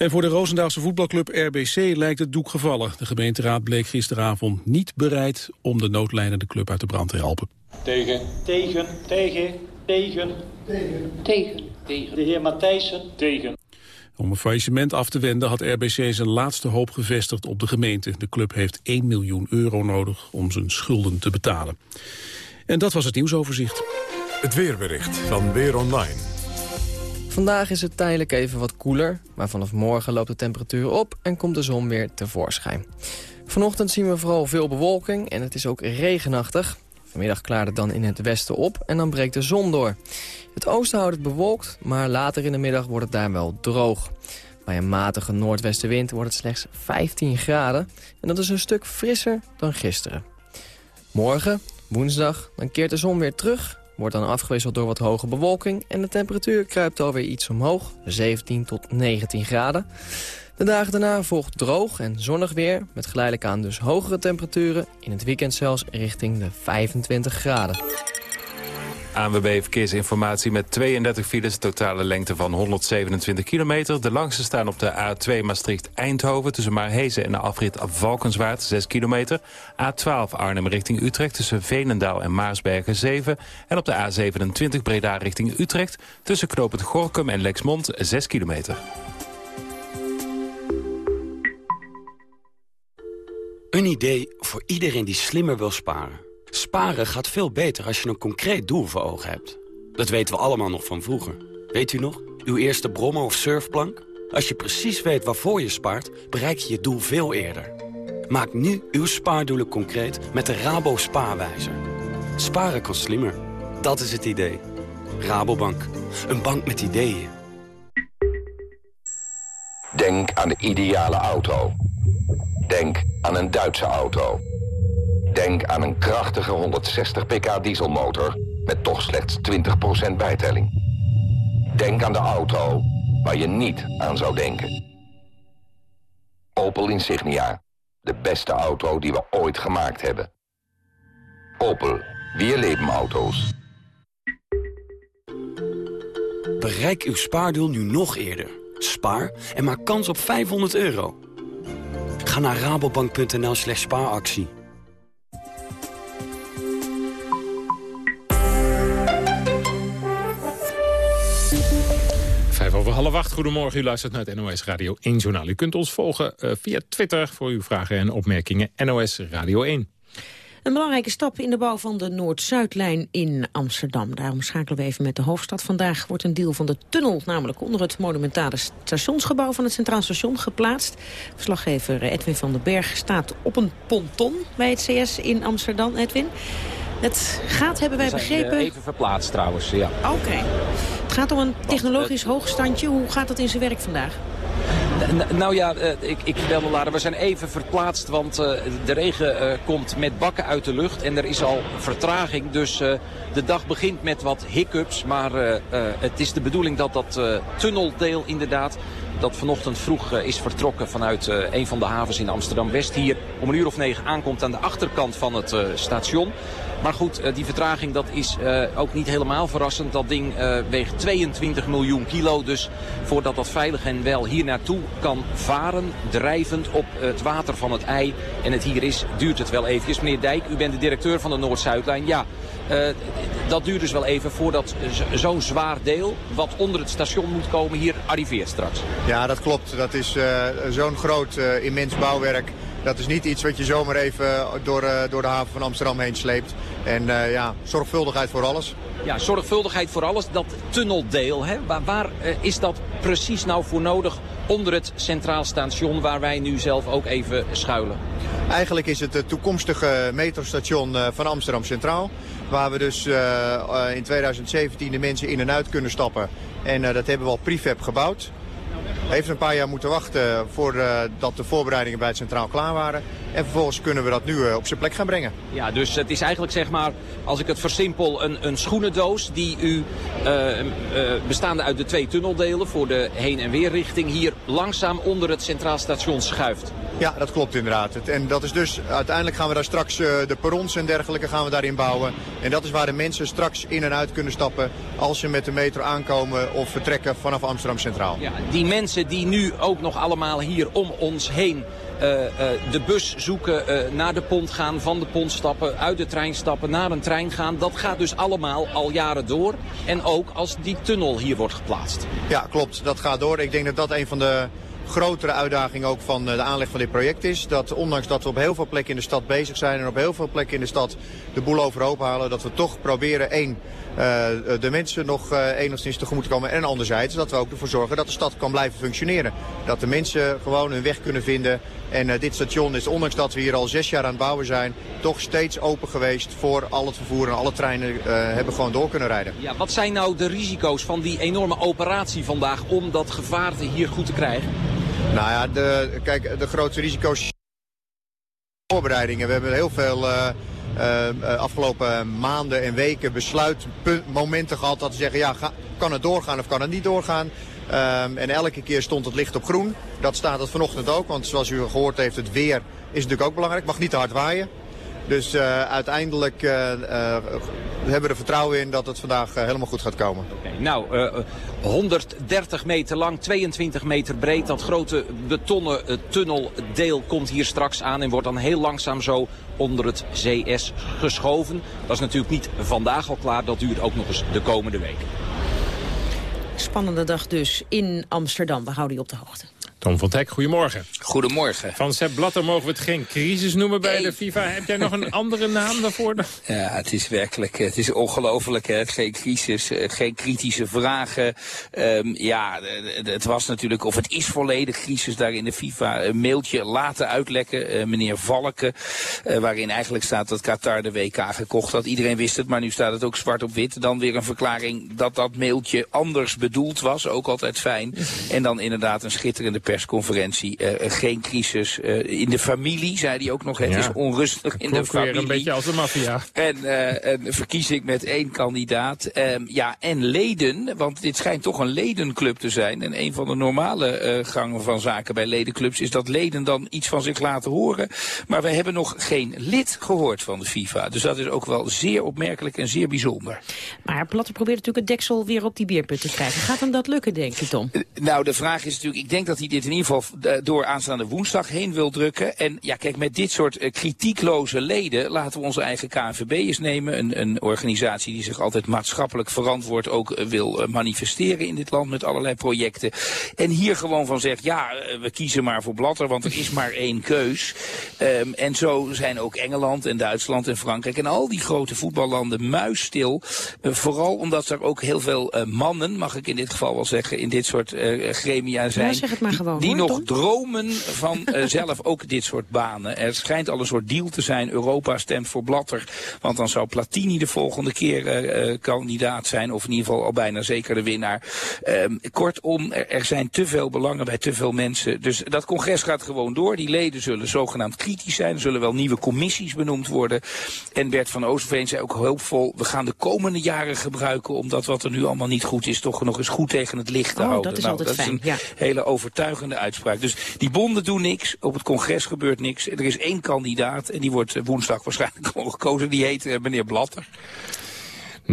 En voor de Roosendaalse voetbalclub RBC lijkt het doek gevallen. De gemeenteraad bleek gisteravond niet bereid om de noodlijdende club uit de brand te helpen. Tegen. Tegen. Tegen. Tegen. Tegen. Tegen. Tegen. De heer Matthijssen. Tegen. Om een faillissement af te wenden had RBC zijn laatste hoop gevestigd op de gemeente. De club heeft 1 miljoen euro nodig om zijn schulden te betalen. En dat was het nieuwsoverzicht. Het weerbericht van Weer Online. Vandaag is het tijdelijk even wat koeler, maar vanaf morgen loopt de temperatuur op en komt de zon weer tevoorschijn. Vanochtend zien we vooral veel bewolking en het is ook regenachtig. Vanmiddag klaart het dan in het westen op en dan breekt de zon door. Het oosten houdt het bewolkt, maar later in de middag wordt het daar wel droog. Bij een matige noordwestenwind wordt het slechts 15 graden en dat is een stuk frisser dan gisteren. Morgen, woensdag, dan keert de zon weer terug wordt dan afgewisseld door wat hoge bewolking... en de temperatuur kruipt alweer iets omhoog, 17 tot 19 graden. De dagen daarna volgt droog en zonnig weer... met geleidelijk aan dus hogere temperaturen... in het weekend zelfs richting de 25 graden. ANWB Verkeersinformatie met 32 files, totale lengte van 127 kilometer. De langste staan op de A2 Maastricht-Eindhoven... tussen Maarhezen en de afrit Valkenswaard, 6 kilometer. A12 Arnhem richting Utrecht tussen Veenendaal en Maarsbergen, 7. En op de A27 Breda richting Utrecht... tussen Knopend Gorkum en Lexmond, 6 kilometer. Een idee voor iedereen die slimmer wil sparen. Sparen gaat veel beter als je een concreet doel voor ogen hebt. Dat weten we allemaal nog van vroeger. Weet u nog? Uw eerste brommer of surfplank? Als je precies weet waarvoor je spaart, bereik je je doel veel eerder. Maak nu uw spaardoelen concreet met de Rabo Spaarwijzer. Sparen kan slimmer. Dat is het idee. Rabobank. Een bank met ideeën. Denk aan de ideale auto. Denk aan een Duitse auto. Denk aan een krachtige 160 pk dieselmotor met toch slechts 20% bijtelling. Denk aan de auto waar je niet aan zou denken. Opel Insignia. De beste auto die we ooit gemaakt hebben. Opel. Weer leven auto's. Bereik uw spaardoel nu nog eerder. Spaar en maak kans op 500 euro. Ga naar rabobank.nl slash spaaractie. Over half acht. Goedemorgen, u luistert naar het NOS Radio 1 Journaal. U kunt ons volgen uh, via Twitter voor uw vragen en opmerkingen. NOS Radio 1. Een belangrijke stap in de bouw van de Noord-Zuidlijn in Amsterdam. Daarom schakelen we even met de hoofdstad. Vandaag wordt een deel van de tunnel, namelijk onder het monumentale stationsgebouw van het Centraal Station, geplaatst. Verslaggever Edwin van den Berg staat op een ponton bij het CS in Amsterdam. Edwin, het gaat, hebben wij We zijn, begrepen... eh, even verplaatst trouwens, ja. Oké. Het gaat om een technologisch hoogstandje. Hoe gaat het in zijn werk vandaag? Nou ja, eh, ik, ik later, we zijn even verplaatst, want eh, de regen eh, komt met bakken uit de lucht en er is al vertraging. Dus eh, de dag begint met wat hiccups, maar eh, eh, het is de bedoeling dat dat eh, tunneldeel inderdaad, dat vanochtend vroeg eh, is vertrokken vanuit eh, een van de havens in Amsterdam-West hier om een uur of negen aankomt aan de achterkant van het eh, station. Maar goed, eh, die vertraging dat is eh, ook niet helemaal verrassend. Dat ding eh, weegt 22 miljoen kilo. Dus voordat dat veilig en wel hier naartoe kan varen, drijvend op het water van het ei. En het hier is, duurt het wel eventjes. Meneer Dijk, u bent de directeur van de Noord-Zuidlijn. Ja, dat duurt dus wel even voordat zo'n zwaar deel, wat onder het station moet komen, hier arriveert straks. Ja, dat klopt. Dat is zo'n groot, immens bouwwerk. Dat is niet iets wat je zomaar even door, eh, door de haven van Amsterdam heen sleept. En eh, ja, zorgvuldigheid voor alles. Ja, zorgvuldigheid voor alles. Dat tunneldeel, hè, waar, waar eh, is dat precies nou voor nodig onder het Centraal Station waar wij nu zelf ook even schuilen? Eigenlijk is het het toekomstige metrostation van Amsterdam Centraal. Waar we dus in 2017 de mensen in en uit kunnen stappen. En dat hebben we al prefab gebouwd. Heeft een paar jaar moeten wachten voordat de voorbereidingen bij het Centraal klaar waren. En vervolgens kunnen we dat nu eh, op zijn plek gaan brengen. Ja, dus het is eigenlijk zeg maar, als ik het versimpel, een, een schoenendoos die u eh, eh, bestaande uit de twee tunneldelen voor de heen- en weerrichting hier langzaam onder het Centraal Station schuift. Ja, dat klopt inderdaad. En dat is dus, uiteindelijk gaan we daar straks eh, de perrons en dergelijke gaan we daarin bouwen. En dat is waar de mensen straks in en uit kunnen stappen als ze met de metro aankomen of vertrekken vanaf Amsterdam Centraal. Ja, die mensen die nu ook nog allemaal hier om ons heen eh, eh, de bus zoeken, eh, naar de pont gaan, van de pont stappen, uit de trein stappen, naar een trein gaan. Dat gaat dus allemaal al jaren door. En ook als die tunnel hier wordt geplaatst. Ja, klopt. Dat gaat door. Ik denk dat dat een van de grotere uitdagingen ook van eh, de aanleg van dit project is. Dat ondanks dat we op heel veel plekken in de stad bezig zijn en op heel veel plekken in de stad de boel overhoop halen, dat we toch proberen één, eh, de mensen nog eh, enigszins tegemoet te komen en anderzijds dat we ook ervoor zorgen dat de stad kan blijven functioneren. Dat de mensen gewoon hun weg kunnen vinden en dit station is, ondanks dat we hier al zes jaar aan het bouwen zijn, toch steeds open geweest voor al het vervoer en alle treinen hebben gewoon door kunnen rijden. Ja, wat zijn nou de risico's van die enorme operatie vandaag om dat gevaarte hier goed te krijgen? Nou ja, de, kijk, de grootste risico's voorbereidingen. We hebben heel veel eh, afgelopen maanden en weken besluitmomenten gehad dat we zeggen, ja, kan het doorgaan of kan het niet doorgaan? Ehm, en elke keer stond het licht op groen. Dat staat het vanochtend ook, want zoals u gehoord heeft, het weer is natuurlijk ook belangrijk. Mag niet te hard waaien. Dus uh, uiteindelijk uh, we hebben er vertrouwen in dat het vandaag helemaal goed gaat komen. Okay, nou, 130 meter lang, 22 meter breed. Dat grote betonnen tunneldeel komt hier straks aan en wordt dan heel langzaam zo onder het CS geschoven. Dat is natuurlijk niet vandaag al klaar, dat duurt ook nog eens de komende weken. Spannende dag dus in Amsterdam. We houden je op de hoogte. Tom van Teck, goedemorgen. Goedemorgen. Van Sepp Blatter mogen we het geen crisis noemen bij de FIFA. Heb jij nog een andere naam daarvoor? Ja, het is werkelijk, het is ongelooflijk. Geen crisis, eh, geen kritische vragen. Um, ja, het was natuurlijk, of het is volledig crisis daar in de FIFA. Een mailtje laten uitlekken, uh, meneer Valken. Uh, waarin eigenlijk staat dat Qatar de WK gekocht had. Iedereen wist het, maar nu staat het ook zwart op wit. Dan weer een verklaring dat dat mailtje anders bedoeld was. Ook altijd fijn. En dan inderdaad een schitterende persconferentie. Uh, geen crisis uh, in de familie, zei hij ook nog. Het ja. is onrustig in de familie. weer een beetje als de maffia. En uh, een verkiezing met één kandidaat. Um, ja, en leden, want dit schijnt toch een ledenclub te zijn. En een van de normale gangen van zaken bij ledenclubs is dat leden dan iets van zich laten horen. Maar we hebben nog geen lid gehoord van de FIFA. Dus dat is ook wel zeer opmerkelijk en zeer bijzonder. Maar Platte probeert natuurlijk het deksel weer op die bierput te krijgen. Gaat hem dat lukken, denk je, Tom? nou, de vraag is natuurlijk, ik denk dat hij dit in ieder geval door aanstaande woensdag heen wil drukken. En ja, kijk, met dit soort uh, kritiekloze leden laten we onze eigen KNVB eens nemen. Een, een organisatie die zich altijd maatschappelijk verantwoord ook uh, wil manifesteren in dit land met allerlei projecten. En hier gewoon van zegt, ja, we kiezen maar voor Blatter, want er is maar één keus. Um, en zo zijn ook Engeland en Duitsland en Frankrijk en al die grote voetballanden muisstil. vooral omdat er ook heel veel mannen, mag ik in dit geval wel zeggen, in dit soort gremia zijn. Ja, zeg het maar gewoon die nog dromen van uh, zelf ook dit soort banen. Er schijnt al een soort deal te zijn. Europa stemt voor Blatter. Want dan zou Platini de volgende keer uh, kandidaat zijn. Of in ieder geval al bijna zeker de winnaar. Um, kortom, er, er, zijn te veel belangen bij te veel mensen. Dus dat congres gaat gewoon door. Die leden zullen zogenaamd kritisch zijn. Er zullen wel nieuwe commissies benoemd worden. En Bert van Oosterveen zei ook hoopvol. We gaan de komende jaren gebruiken. Omdat wat er nu allemaal niet goed is. Toch nog eens goed tegen het licht te oh, houden. Dat is nou, altijd dat fijn. is een ja. hele overtuigende uitspraak. Dus die bonden doen niks, op het congres gebeurt niks. Er is één kandidaat en die wordt woensdag waarschijnlijk gewoon gekozen. Die heet uh, meneer Blatter.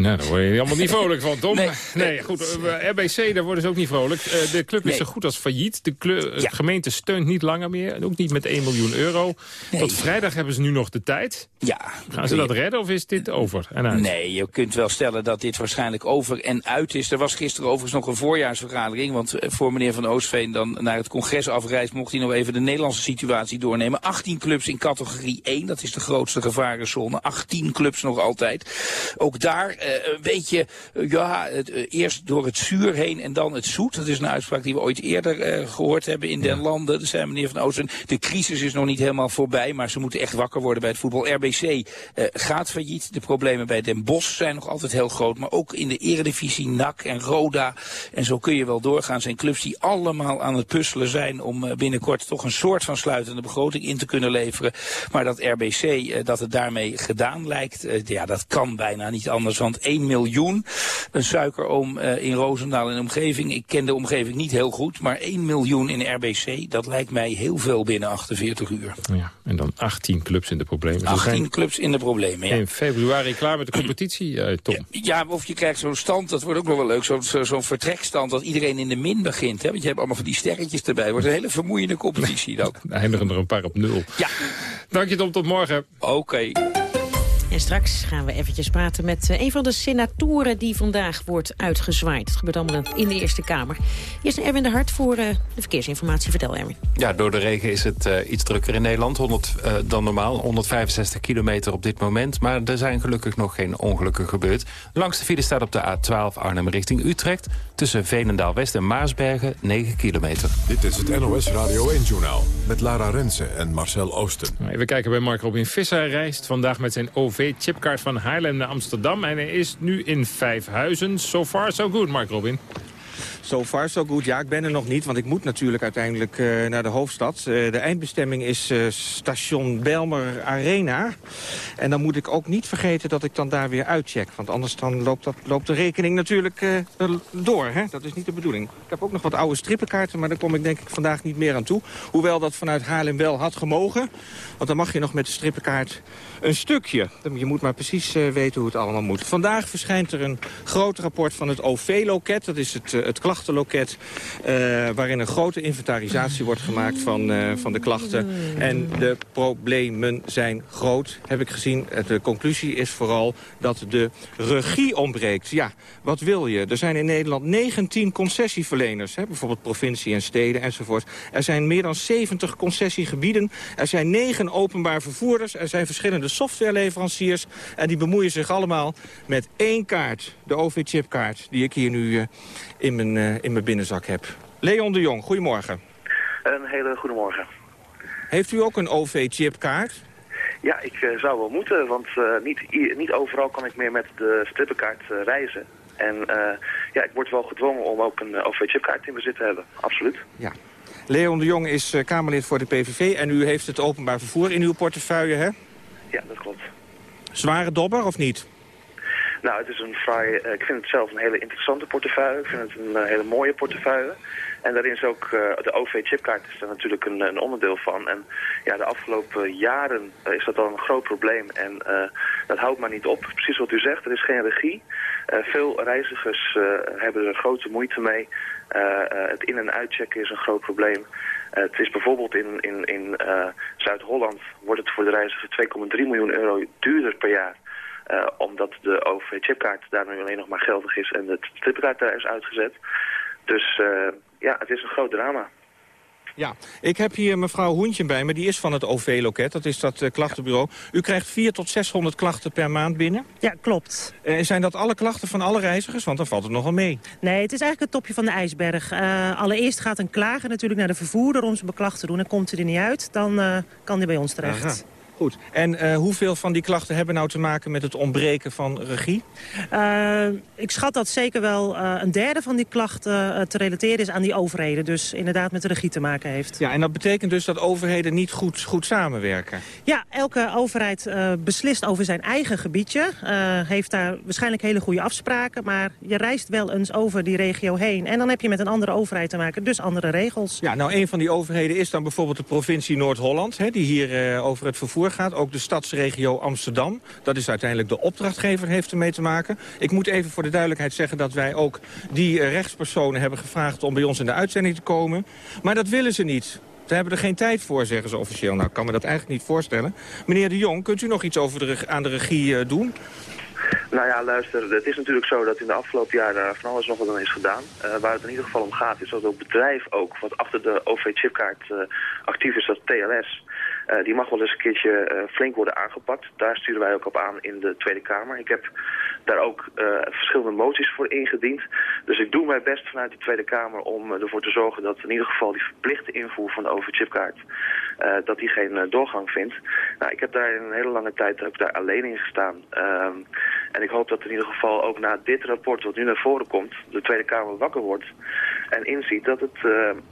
Nou, daar word je helemaal niet vrolijk van, Tom. Nee, nee goed. Uh, RBC, daar worden ze ook niet vrolijk. Uh, de club is nee. zo goed als failliet. De club, ja. gemeente steunt niet langer meer. En ook niet met 1 miljoen euro. Nee. Tot vrijdag hebben ze nu nog de tijd. Ja. Gaan ze dat redden of is dit over en uit? Nee, je kunt wel stellen dat dit waarschijnlijk over en uit is. Er was gisteren overigens nog een voorjaarsvergadering. Want voor meneer Van Oostveen dan naar het congres afreist... mocht hij nog even de Nederlandse situatie doornemen. 18 clubs in categorie 1, dat is de grootste gevarenzone. 18 clubs nog altijd. Ook daar een beetje, uh, ja, het, uh, eerst door het zuur heen en dan het zoet. Dat is een uitspraak die we ooit eerder gehoord hebben in den landen. Dat zei meneer Van Oosten. De crisis is nog niet helemaal voorbij, maar ze moeten echt wakker worden bij het voetbal. RBC gaat failliet. De problemen bij Den Bosch zijn nog altijd heel groot. Maar ook in de eredivisie, NAC en Roda. En zo kun je wel doorgaan. Zijn clubs die allemaal aan het puzzelen zijn om binnenkort toch een soort van sluitende begroting in te kunnen leveren. Maar dat RBC, dat het daarmee gedaan lijkt, ja, dat kan bijna niet anders. Want 1 miljoen, een suikeroom uh, in Roosendaal en omgeving. Ik ken de omgeving niet heel goed, maar 1 miljoen in RBC, dat lijkt mij heel veel binnen 48 uur. Ja, en dan 18 clubs in de problemen. 18 zijn... clubs in de problemen, ja. In februari klaar met de competitie, uh, Tom. Ja, of je krijgt zo'n stand, dat wordt ook nog wel leuk, zo'n zo, zo vertrekstand dat iedereen in de min begint. Hè? Want je hebt allemaal van die sterretjes erbij. Het wordt een hele vermoeiende competitie dan. Dan eindigen er een paar op nul. Ja. Dank je Tom, tot morgen. Oké. Okay. En straks gaan we eventjes praten met een van de senatoren die vandaag wordt uitgezwaaid. Het gebeurt allemaal in de Eerste Kamer. Eerst Erwin de Hart voor uh, de verkeersinformatie. Vertel Erwin. Ja, door de regen is het uh, iets drukker in Nederland 100, uh, dan normaal. 165 kilometer op dit moment. Maar er zijn gelukkig nog geen ongelukken gebeurd. Langs de file staat op de A12 Arnhem richting Utrecht. Tussen Veenendaal-West en Maasbergen 9 kilometer. Dit is het NOS Radio 1-journaal met Lara Rensen en Marcel Oosten. Even kijken bij Mark Robin Visser. Hij reist vandaag met zijn OV-chipkaart van Haarlem naar Amsterdam. En hij is nu in Vijfhuizen. So far, so good, Mark Robin. So far so good. Ja, ik ben er nog niet, want ik moet natuurlijk uiteindelijk uh, naar de hoofdstad. Uh, de eindbestemming is uh, station Belmer Arena. En dan moet ik ook niet vergeten dat ik dan daar weer uitcheck. Want anders dan loopt, dat, loopt de rekening natuurlijk door. Hè? Dat is niet de bedoeling. Ik heb ook nog wat oude strippenkaarten, maar daar kom ik denk ik vandaag niet meer aan toe. Hoewel dat vanuit Haarlem wel had gemogen. Want dan mag je nog met de strippenkaart een stukje. Je moet maar precies weten hoe het allemaal moet. Vandaag verschijnt er een groot rapport van het OV-loket. Dat is het, het klachtenloket... Uh, waarin een grote inventarisatie wordt gemaakt van, van de klachten. En de problemen zijn groot, heb ik gezien. De conclusie is vooral dat de regie ontbreekt. Ja, wat wil je? Er zijn in Nederland 19 concessieverleners. Hè? Bijvoorbeeld provincie en steden enzovoort. Er zijn meer dan 70 concessiegebieden. Er zijn 9 openbaar vervoerders. Er zijn verschillende softwareleveranciers. En die bemoeien zich allemaal met één kaart. De OV-chipkaart die ik hier nu uh, in mijn, uh, in mijn binnenzak heb. Leon de Jong, goedemorgen. Een hele goede morgen. Heeft u ook een OV-chipkaart? Ja, ik uh, zou wel moeten, want uh, niet, niet overal kan ik meer met de strippenkaart uh, reizen. En ja, ik word wel gedwongen om ook een OV-chipkaart in bezit te hebben, absoluut. Ja. Leon de Jong is Kamerlid voor de PVV en u heeft het openbaar vervoer in uw portefeuille, hè? Ja, dat klopt. Zware dobber of niet? Nou, het is een vrij, uh, ik vind het zelf een hele interessante portefeuille. Ik vind het een uh, hele mooie portefeuille. En daarin is ook, uh, de OV-chipkaart is daar natuurlijk een, een, onderdeel van. En ja, de afgelopen jaren is dat al een groot probleem. En dat houdt maar niet op. Precies wat u zegt, er is geen regie. veel reizigers hebben er grote moeite mee. het in- en uitchecken is een groot probleem. Het is bijvoorbeeld in, in, in Zuid-Holland wordt het voor de reiziger 2,3 miljoen euro duurder per jaar uh, omdat de OV-chipkaart daar nu alleen nog maar geldig is en de stripkaart daar is uitgezet. Dus ja, het is een groot drama. Ja, ik heb hier mevrouw Hoentje bij me, die is van het OV-loket, dat is dat uh, klachtenbureau. U krijgt 400 tot 600 klachten per maand binnen? Ja, klopt. Uh, zijn dat alle klachten van alle reizigers? Want dan valt het nogal mee. Nee, het is eigenlijk het topje van de ijsberg. Uh, allereerst gaat een klager natuurlijk naar de vervoerder om zijn beklag te doen. En komt hij er niet uit, dan kan hij bij ons terecht. Aha. Goed. En uh, hoeveel van die klachten hebben nou te maken met het ontbreken van regie? Uh, ik schat dat zeker wel uh, een derde van die klachten te relateren is aan die overheden. Dus inderdaad met de regie te maken heeft. Ja, en dat betekent dus dat overheden niet goed, goed samenwerken? Ja, elke overheid beslist over zijn eigen gebiedje. heeft daar waarschijnlijk hele goede afspraken. Maar je reist wel eens over die regio heen. En dan heb je met een andere overheid te maken. Dus andere regels. Ja, nou een van die overheden is dan bijvoorbeeld de provincie Noord-Holland. Die hier over het vervoer gaat. Ook de stadsregio Amsterdam. Dat is uiteindelijk de opdrachtgever, heeft ermee te maken. Ik moet even voor de duidelijkheid zeggen dat wij ook die uh, rechtspersonen hebben gevraagd... om bij ons in de uitzending te komen. Maar dat willen ze niet. Ze hebben er geen tijd voor, zeggen ze officieel. Nou, ik kan me dat eigenlijk niet voorstellen. Meneer de Jong, kunt u nog iets over de, aan de regie uh, doen? Nou ja, luister, het is natuurlijk zo dat in de afgelopen jaren van alles nog wat dan is gedaan. Uh, waar het in ieder geval om gaat is dat het bedrijf ook, wat achter de OV-chipkaart actief is, dat TLS... Uh, die mag wel eens een keertje uh, flink worden aangepakt. Daar sturen wij ook op aan in de Tweede Kamer. Ik heb daar ook uh, verschillende moties voor ingediend. Dus ik doe mijn best vanuit de Tweede Kamer om ervoor te zorgen dat in ieder geval die verplichte invoer van de overchipkaart, dat die geen doorgang vindt. Nou, ik heb daar in een hele lange tijd ook daar alleen in gestaan. Um, en ik hoop dat in ieder geval ook na dit rapport wat nu naar voren komt, de Tweede Kamer wakker wordt en inziet dat het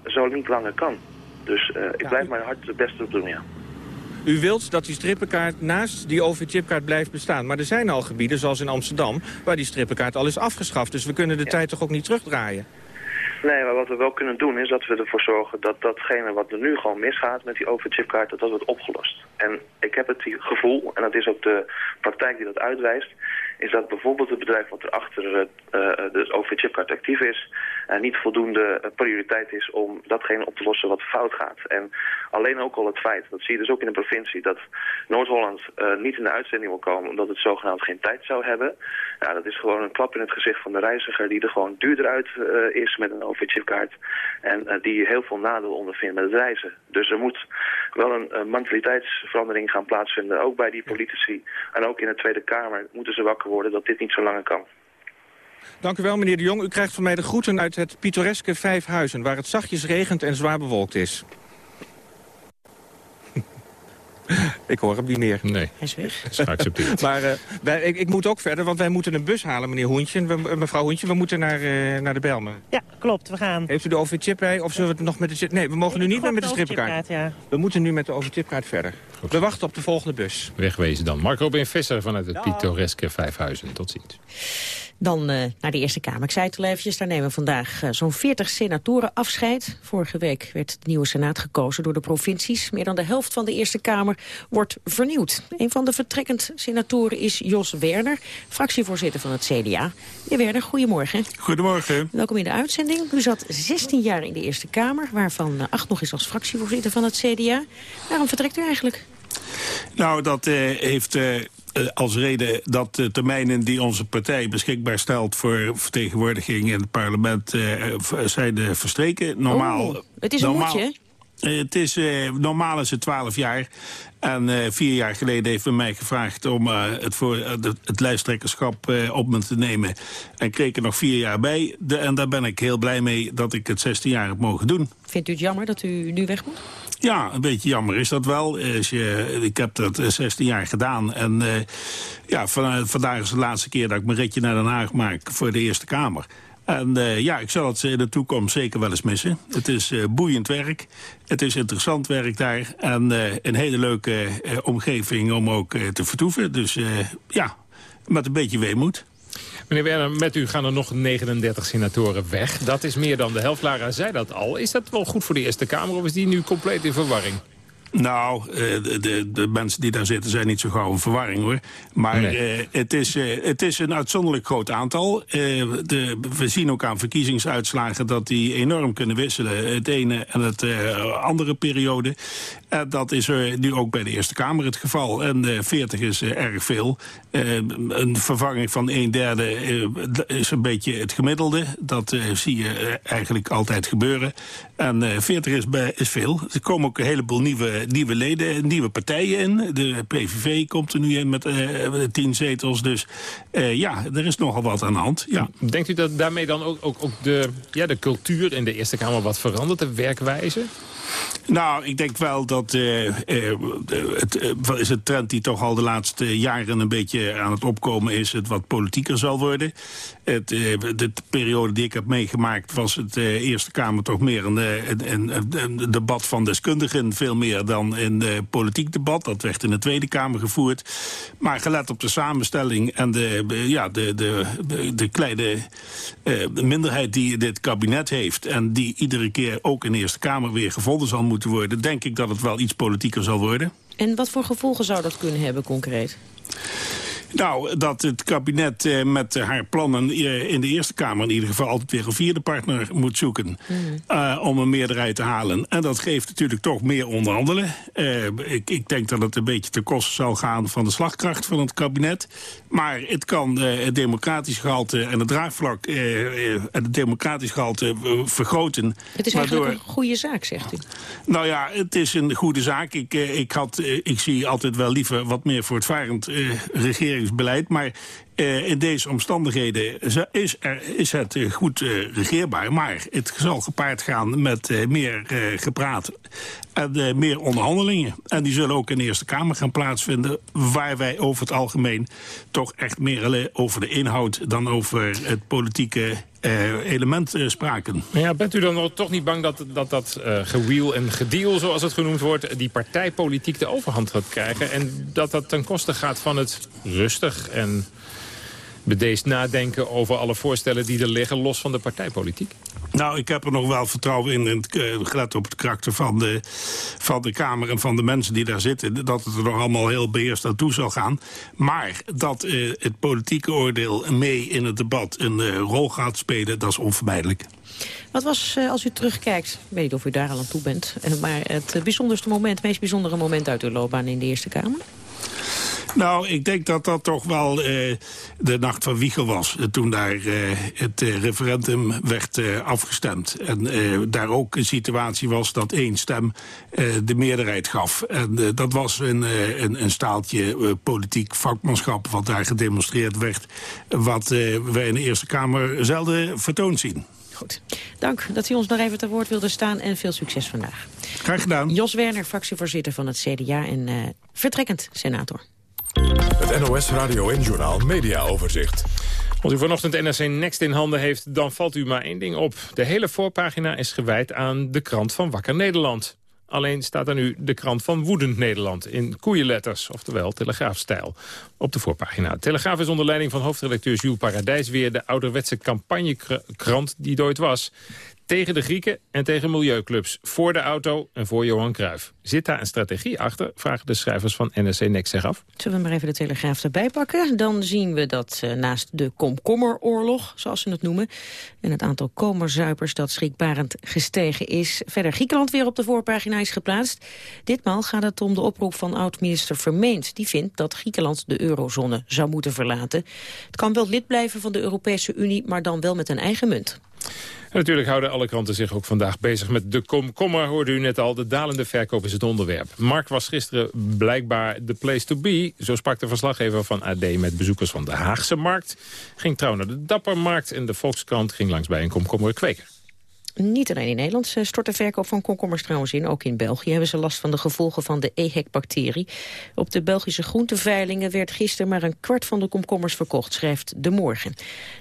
zo niet langer kan. Dus ik blijf mijn hart het beste op doen, ja. U wilt dat die strippenkaart naast die OV-chipkaart blijft bestaan. Maar er zijn al gebieden, zoals in Amsterdam, waar die strippenkaart al is afgeschaft. Dus we kunnen de ja. tijd toch ook niet terugdraaien? Nee, maar wat we wel kunnen doen is dat we ervoor zorgen dat datgene wat er nu gewoon misgaat met die OV-chipkaart, dat dat wordt opgelost. En ik heb het gevoel, en dat is ook de praktijk die dat uitwijst, is dat bijvoorbeeld het bedrijf wat er achter uh, de OV-chipkaart actief is, niet voldoende prioriteit is om datgene op te lossen wat fout gaat. En alleen ook al het feit, dat zie je dus ook in de provincie, dat Noord-Holland uh, niet in de uitzending wil komen omdat het zogenaamd geen tijd zou hebben. Ja, dat is gewoon een klap in het gezicht van de reiziger die er gewoon duurder uit is met een OV-chipkaart en die heel veel nadeel ondervindt met het reizen. Dus er moet wel een mentaliteitsverandering gaan plaatsvinden, ook bij die politici en ook in de Tweede Kamer moeten ze wakker worden dat dit niet zo langer kan. Dank u wel, meneer de Jong. U krijgt van mij de groeten uit het pittoreske Vijfhuizen... waar het zachtjes regent en zwaar bewolkt is. Ik hoor hem niet meer. Nee. Hij is weg. Is geaccepteerd. maar uh, wij, ik, ik, moet ook verder, want wij moeten een bus halen, meneer Hoentje. We, mevrouw Hoentje, we moeten naar, uh, naar de Belmen. Ja, klopt. We gaan. Heeft u de OV-chip bij? Of zullen we het nog met de chip... Nee, we mogen nu niet meer met de strippenkaart. Ja. We moeten nu met de OV-chipkaart verder. Goed. We wachten op de volgende bus. Wegwezen dan. Marco Ben Visser vanuit het pittoreske Vijfhuizen. Tot ziens. Dan uh, naar de Eerste Kamer. Ik zei het al eventjes, daar nemen vandaag uh, zo'n 40 senatoren afscheid. Vorige week werd de nieuwe Senaat gekozen door de provincies. Meer dan de helft van de Eerste Kamer wordt vernieuwd. Een van de vertrekkend senatoren is Jos Werner, fractievoorzitter van het CDA. Meneer Werner, goedemorgen. Goedemorgen. Welkom in de uitzending. U zat 16 jaar in de Eerste Kamer, waarvan uh, acht nog eens als fractievoorzitter van het CDA. Waarom vertrekt u eigenlijk? Nou, dat heeft als reden dat de termijnen die onze partij beschikbaar stelt... voor vertegenwoordiging in het parlement zijn verstreken. Normaal, oh, het is een normaal, moedje, het is, uh, normaal is het 12 jaar. En uh, vier jaar geleden heeft men mij gevraagd om uh, het, voor, uh, het lijsttrekkerschap op me te nemen. En kreeg er nog vier jaar bij. De, en daar ben ik heel blij mee dat ik het 16 jaar heb mogen doen. Vindt u het jammer dat u nu weg moet? Ja, een beetje jammer is dat wel. Je, ik heb dat 16 jaar gedaan. En uh, ja, van, vandaag is de laatste keer dat ik mijn ritje naar Den Haag maak voor de Eerste Kamer. En ja, ik zal het in de toekomst zeker wel eens missen. Het is boeiend werk. Het is interessant werk daar. En een hele leuke omgeving om ook te vertoeven. Dus ja, met een beetje weemoed. Meneer Werner, met u gaan er nog 39 senatoren weg. Dat is meer dan de helft. Lara zei dat al. Is dat wel goed voor de Eerste Kamer of is die nu compleet in verwarring? Nou, de, de, de, mensen die daar zitten zijn niet zo gauw in verwarring hoor. Maar nee. uh, het, is, uh, het is een uitzonderlijk groot aantal. Uh, de, we zien ook aan verkiezingsuitslagen dat die enorm kunnen wisselen. Het ene en het andere periode. En dat is er nu ook bij de Eerste Kamer het geval. En 40 is erg veel. een vervanging van een derde is een beetje het gemiddelde. Dat zie je eigenlijk altijd gebeuren. En 40 is, bij, is veel. Er komen ook een heleboel nieuwe nieuwe leden, nieuwe partijen in. De PVV komt er nu in met tien zetels. Dus ja, er is nogal wat aan de hand. Ja. Denkt u dat daarmee dan ook, ook, ook de, ja, de cultuur in de Eerste Kamer wat verandert? De werkwijze? Nou, ik denk wel dat uh, uh, het uh, is een trend die toch al de laatste jaren een beetje aan het opkomen is. Het wat politieker zal worden. Het, de periode die ik heb meegemaakt was het Eerste Kamer toch meer een, een, een, een, debat van deskundigen. Veel meer dan een politiek debat. Dat werd in de Tweede Kamer gevoerd. Maar gelet op de samenstelling en de, ja, de, de, de kleine minderheid die dit kabinet heeft. En die iedere keer ook in de Eerste Kamer weer gevonden zal moeten worden... denk ik dat het wel iets politieker zal worden. En wat voor gevolgen zou dat kunnen hebben concreet? Nou, dat het kabinet eh, met haar plannen eh, in de Eerste Kamer... in ieder geval altijd weer een vierde partner moet zoeken... Mm. Uh, om een meerderheid te halen. En dat geeft natuurlijk toch meer onderhandelen. ik, ik, denk dat het een beetje ten koste zal gaan van de slagkracht van het kabinet. Maar het kan het democratisch gehalte en het draagvlak... en het democratisch gehalte vergroten. Het is eigenlijk waardoor... een goede zaak, zegt u. Nou ja, het is een goede zaak. Ik, ik, had, ik zie altijd wel liever wat meer voortvarend regering beleid. Maar uh, in deze omstandigheden is, is het uh, goed uh, regeerbaar. Maar het zal gepaard gaan met meer gepraat en meer onderhandelingen. En die zullen ook in de Eerste Kamer gaan plaatsvinden... waar wij over het algemeen toch echt meer over de inhoud... dan over het politieke element spraken. Ja, bent u dan toch niet bang dat dat, dat gewiel en gedeal, zoals het genoemd wordt... die partijpolitiek de overhand gaat krijgen... en dat dat ten koste gaat van het rustig en bedeesd nadenken over alle voorstellen die er liggen... los van de partijpolitiek? Nou, ik heb er nog wel vertrouwen in, in het, gelet op het karakter van de, van de Kamer en van de mensen die daar zitten, dat het er nog allemaal heel beheerst aan toe zal gaan. Maar dat uh, het politieke oordeel mee in het debat een uh, rol gaat spelen, dat is onvermijdelijk. Wat was, als u terugkijkt, ik weet niet of u daar al aan toe bent... maar het bijzonderste moment, het meest bijzondere moment uit uw loopbaan in de Eerste Kamer? Nou, ik denk dat dat toch wel uh, de nacht van Wiegel was. Toen daar uh, het referendum werd afgestemd. En daar ook een situatie was dat één stem de meerderheid gaf. En dat was een, een, een staaltje politiek vakmanschap... wat daar gedemonstreerd werd. Wat wij in de Eerste Kamer zelden vertoond zien. Goed. Dank dat u ons nog even te woord wilde staan en veel succes vandaag. Graag gedaan. Jos Werner, fractievoorzitter van het CDA en uh, vertrekkend senator. Het NOS Radio en Journaal Media Overzicht. Als u vanochtend NRC Next in handen heeft, dan valt u maar één ding op. De hele voorpagina is gewijd aan de krant van Wakker Nederland. Alleen staat er nu de krant van Woedend Nederland in koeienletters, oftewel telegraafstijl, op de voorpagina. Telegraaf is onder leiding van hoofdredacteur Jules Paradijs weer de ouderwetse campagnekrant die het ooit was tegen de Grieken en tegen milieuclubs. Voor de auto en voor Johan Cruijff. Zit daar een strategie achter, vragen de schrijvers van NRC Next zich af. Zullen we maar even de Telegraaf erbij pakken? Dan zien we dat uh, naast de komkommeroorlog, zoals ze het noemen... en het aantal komerzuipers dat schrikbarend gestegen is... verder Griekenland weer op de voorpagina is geplaatst. Ditmaal gaat het om de oproep van oud-minister Vermeend. Die vindt dat Griekenland de eurozone zou moeten verlaten. Het kan wel lid blijven van de Europese Unie, maar dan wel met een eigen munt natuurlijk houden alle kranten zich ook vandaag bezig met de komkommer. Hoorde u net al, de dalende verkoop is het onderwerp. Mark was gisteren blijkbaar de place to be. Zo sprak de verslaggever van AD met bezoekers van de Haagse Markt. Ging trouw naar de Dappermarkt en de Volkskrant ging langs bij een komkommerkweker. Niet alleen in Nederland stort de verkoop van komkommers trouwens in. Ook in België hebben ze last van de gevolgen van de EHEC-bacterie. Op de Belgische groenteveilingen werd gisteren maar een kwart van de komkommers verkocht, schrijft De Morgen.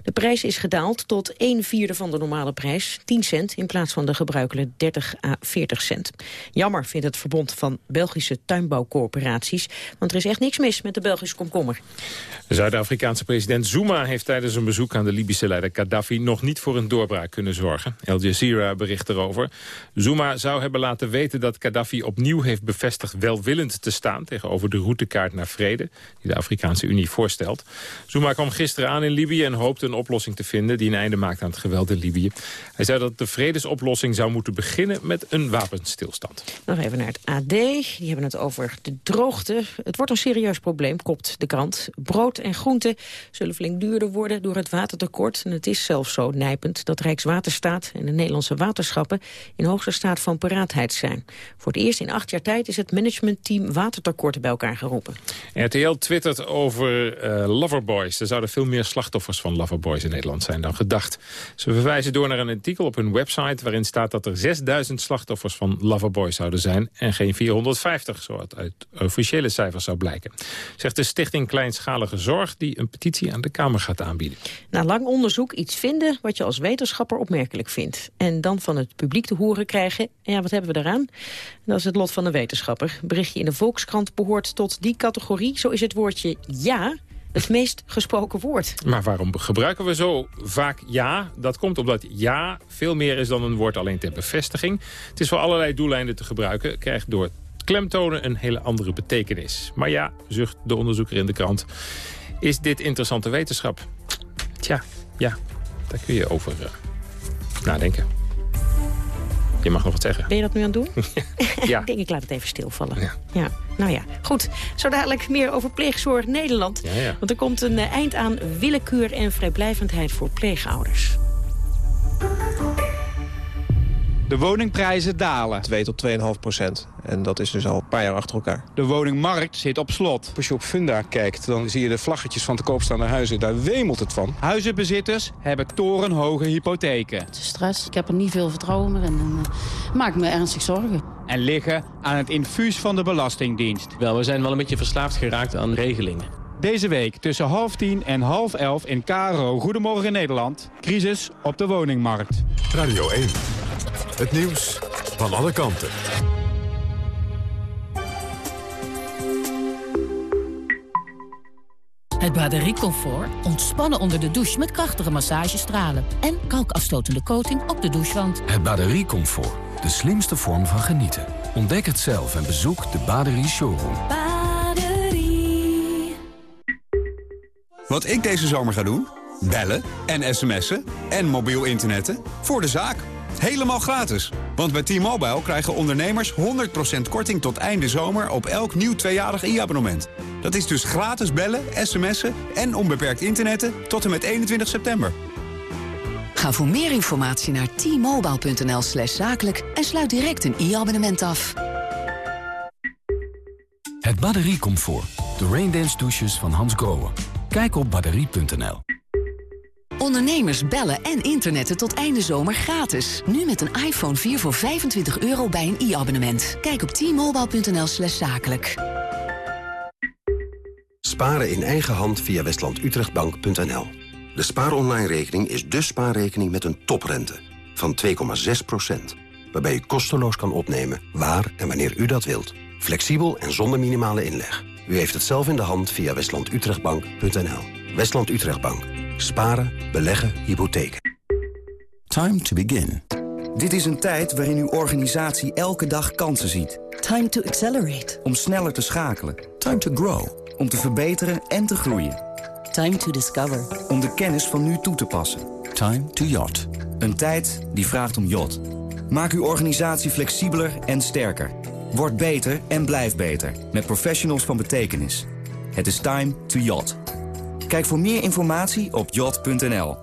De prijs is gedaald tot 1 vierde van de normale prijs, 10 cent, in plaats van de gebruikelijke 30 à 40 cent. Jammer vindt het verbond van Belgische tuinbouwcorporaties, want er is echt niks mis met de Belgische komkommer. De Zuid-Afrikaanse president Zuma heeft tijdens een bezoek aan de Libische leider Gaddafi nog niet voor een doorbraak kunnen zorgen. El Jazeera bericht erover. Zuma zou hebben laten weten dat Gaddafi opnieuw heeft bevestigd welwillend te staan tegenover de routekaart naar vrede die de Afrikaanse Unie voorstelt. Zuma kwam gisteren aan in Libië en hoopte een oplossing te vinden die een einde maakt aan het geweld in Libië. Hij zei dat de vredesoplossing zou moeten beginnen met een wapenstilstand. Nog even naar het AD. Die hebben het over de droogte. Het wordt een serieus probleem, kopt de krant. Brood en groenten zullen flink duurder worden door het watertekort. En het is zelfs zo nijpend dat Rijkswaterstaat en de Nederlandse waterschappen in hoogste staat van paraatheid zijn. Voor het eerst in acht jaar tijd is het managementteam watertekorten bij elkaar geroepen. RTL twittert over uh, loverboys. Er zouden veel meer slachtoffers van loverboys in Nederland zijn dan gedacht. Ze verwijzen door naar een artikel op hun website waarin staat dat er 6000 slachtoffers van loverboys zouden zijn en geen 450, zoals uit officiële cijfers zou blijken. Zegt de Stichting Kleinschalige Zorg die een petitie aan de Kamer gaat aanbieden. Na lang onderzoek iets vinden wat je als wetenschapper opmerkelijk vindt. En dan van het publiek te horen krijgen, ja, wat hebben we daaraan? Dat is het lot van de wetenschapper. Berichtje in de Volkskrant behoort tot die categorie. Zo is het woordje ja het meest gesproken woord. Maar waarom gebruiken we zo vaak ja? Dat komt omdat ja veel meer is dan een woord alleen ter bevestiging. Het is voor allerlei doeleinden te gebruiken. Krijgt door klemtonen een hele andere betekenis. Maar ja, zucht de onderzoeker in de krant. Is dit interessante wetenschap? Tja, ja, daar kun je over uh, nadenken. Je mag nog wat zeggen. Ben je dat nu aan het doen? ja. ik denk, ik laat het even stilvallen. Ja. ja. Nou ja, goed. Zo dadelijk meer over pleegzorg Nederland. Ja, ja. Want er komt een eh, eind aan willekeur en vrijblijvendheid voor pleegouders. De woningprijzen dalen. 2 tot 2,5 procent. En dat is dus al een paar jaar achter elkaar. De woningmarkt zit op slot. Als je op Funda kijkt, dan zie je de vlaggetjes van te koopstaande huizen. Daar wemelt het van. Huizenbezitters hebben torenhoge hypotheken. Het is stress. Ik heb er niet veel vertrouwen meer in. En uh, maak me ernstig zorgen. En liggen aan het infuus van de Belastingdienst. Wel, we zijn wel een beetje verslaafd geraakt aan regelingen. Deze week tussen half tien en half elf in KRO Goedemorgen Nederland. Crisis op de woningmarkt. Radio 1. Het nieuws van alle kanten. Het batteriecomfort. Ontspannen onder de douche met krachtige massagestralen. En kalkafstotende coating op de douchewand. Het batteriecomfort. De slimste vorm van genieten. Ontdek het zelf en bezoek de Baderie Showroom. Wat ik deze zomer ga doen? Bellen en sms'en en mobiel internetten voor de zaak. Helemaal gratis. Want bij T-Mobile krijgen ondernemers 100% korting tot einde zomer op elk nieuw tweejarig e-abonnement. Dat is dus gratis bellen, sms'en en onbeperkt internetten tot en met 21 september. Ga voor meer informatie naar t-mobile.nl slash zakelijk en sluit direct een e-abonnement af. Het batteriecomfort. De Raindance douches van Hans Grohe. Kijk op batterie.nl. Ondernemers bellen en internetten tot einde zomer gratis. Nu met een iPhone 4 voor 25 euro bij een e-abonnement. Kijk op t-mobile.nl slash zakelijk. Sparen in eigen hand via westlandutrechtbank.nl. De spaaronline-rekening is de spaarrekening met een toprente van 2,6%. Waarbij u kosteloos kan opnemen waar en wanneer u dat wilt. Flexibel en zonder minimale inleg. U heeft het zelf in de hand via westlandutrechtbank.nl. Westland Utrechtbank. Sparen, beleggen, hypotheken. Time to begin. Dit is een tijd waarin uw organisatie elke dag kansen ziet. Time to accelerate. Om sneller te schakelen. Time to grow. Om te verbeteren en te groeien. Time to discover. Om de kennis van nu toe te passen. Time to yacht. Een tijd die vraagt om yacht. Maak uw organisatie flexibeler en sterker. Word beter en blijf beter. Met professionals van betekenis. Het is time to yacht. Kijk voor meer informatie op yacht.nl.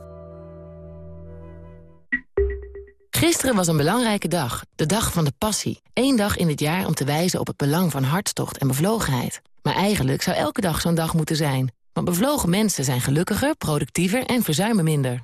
Gisteren was een belangrijke dag. De dag van de passie. Eén dag in het jaar om te wijzen op het belang van hartstocht en bevlogenheid. Maar eigenlijk zou elke dag zo'n dag moeten zijn. Want bevlogen mensen zijn gelukkiger, productiever en verzuimen minder.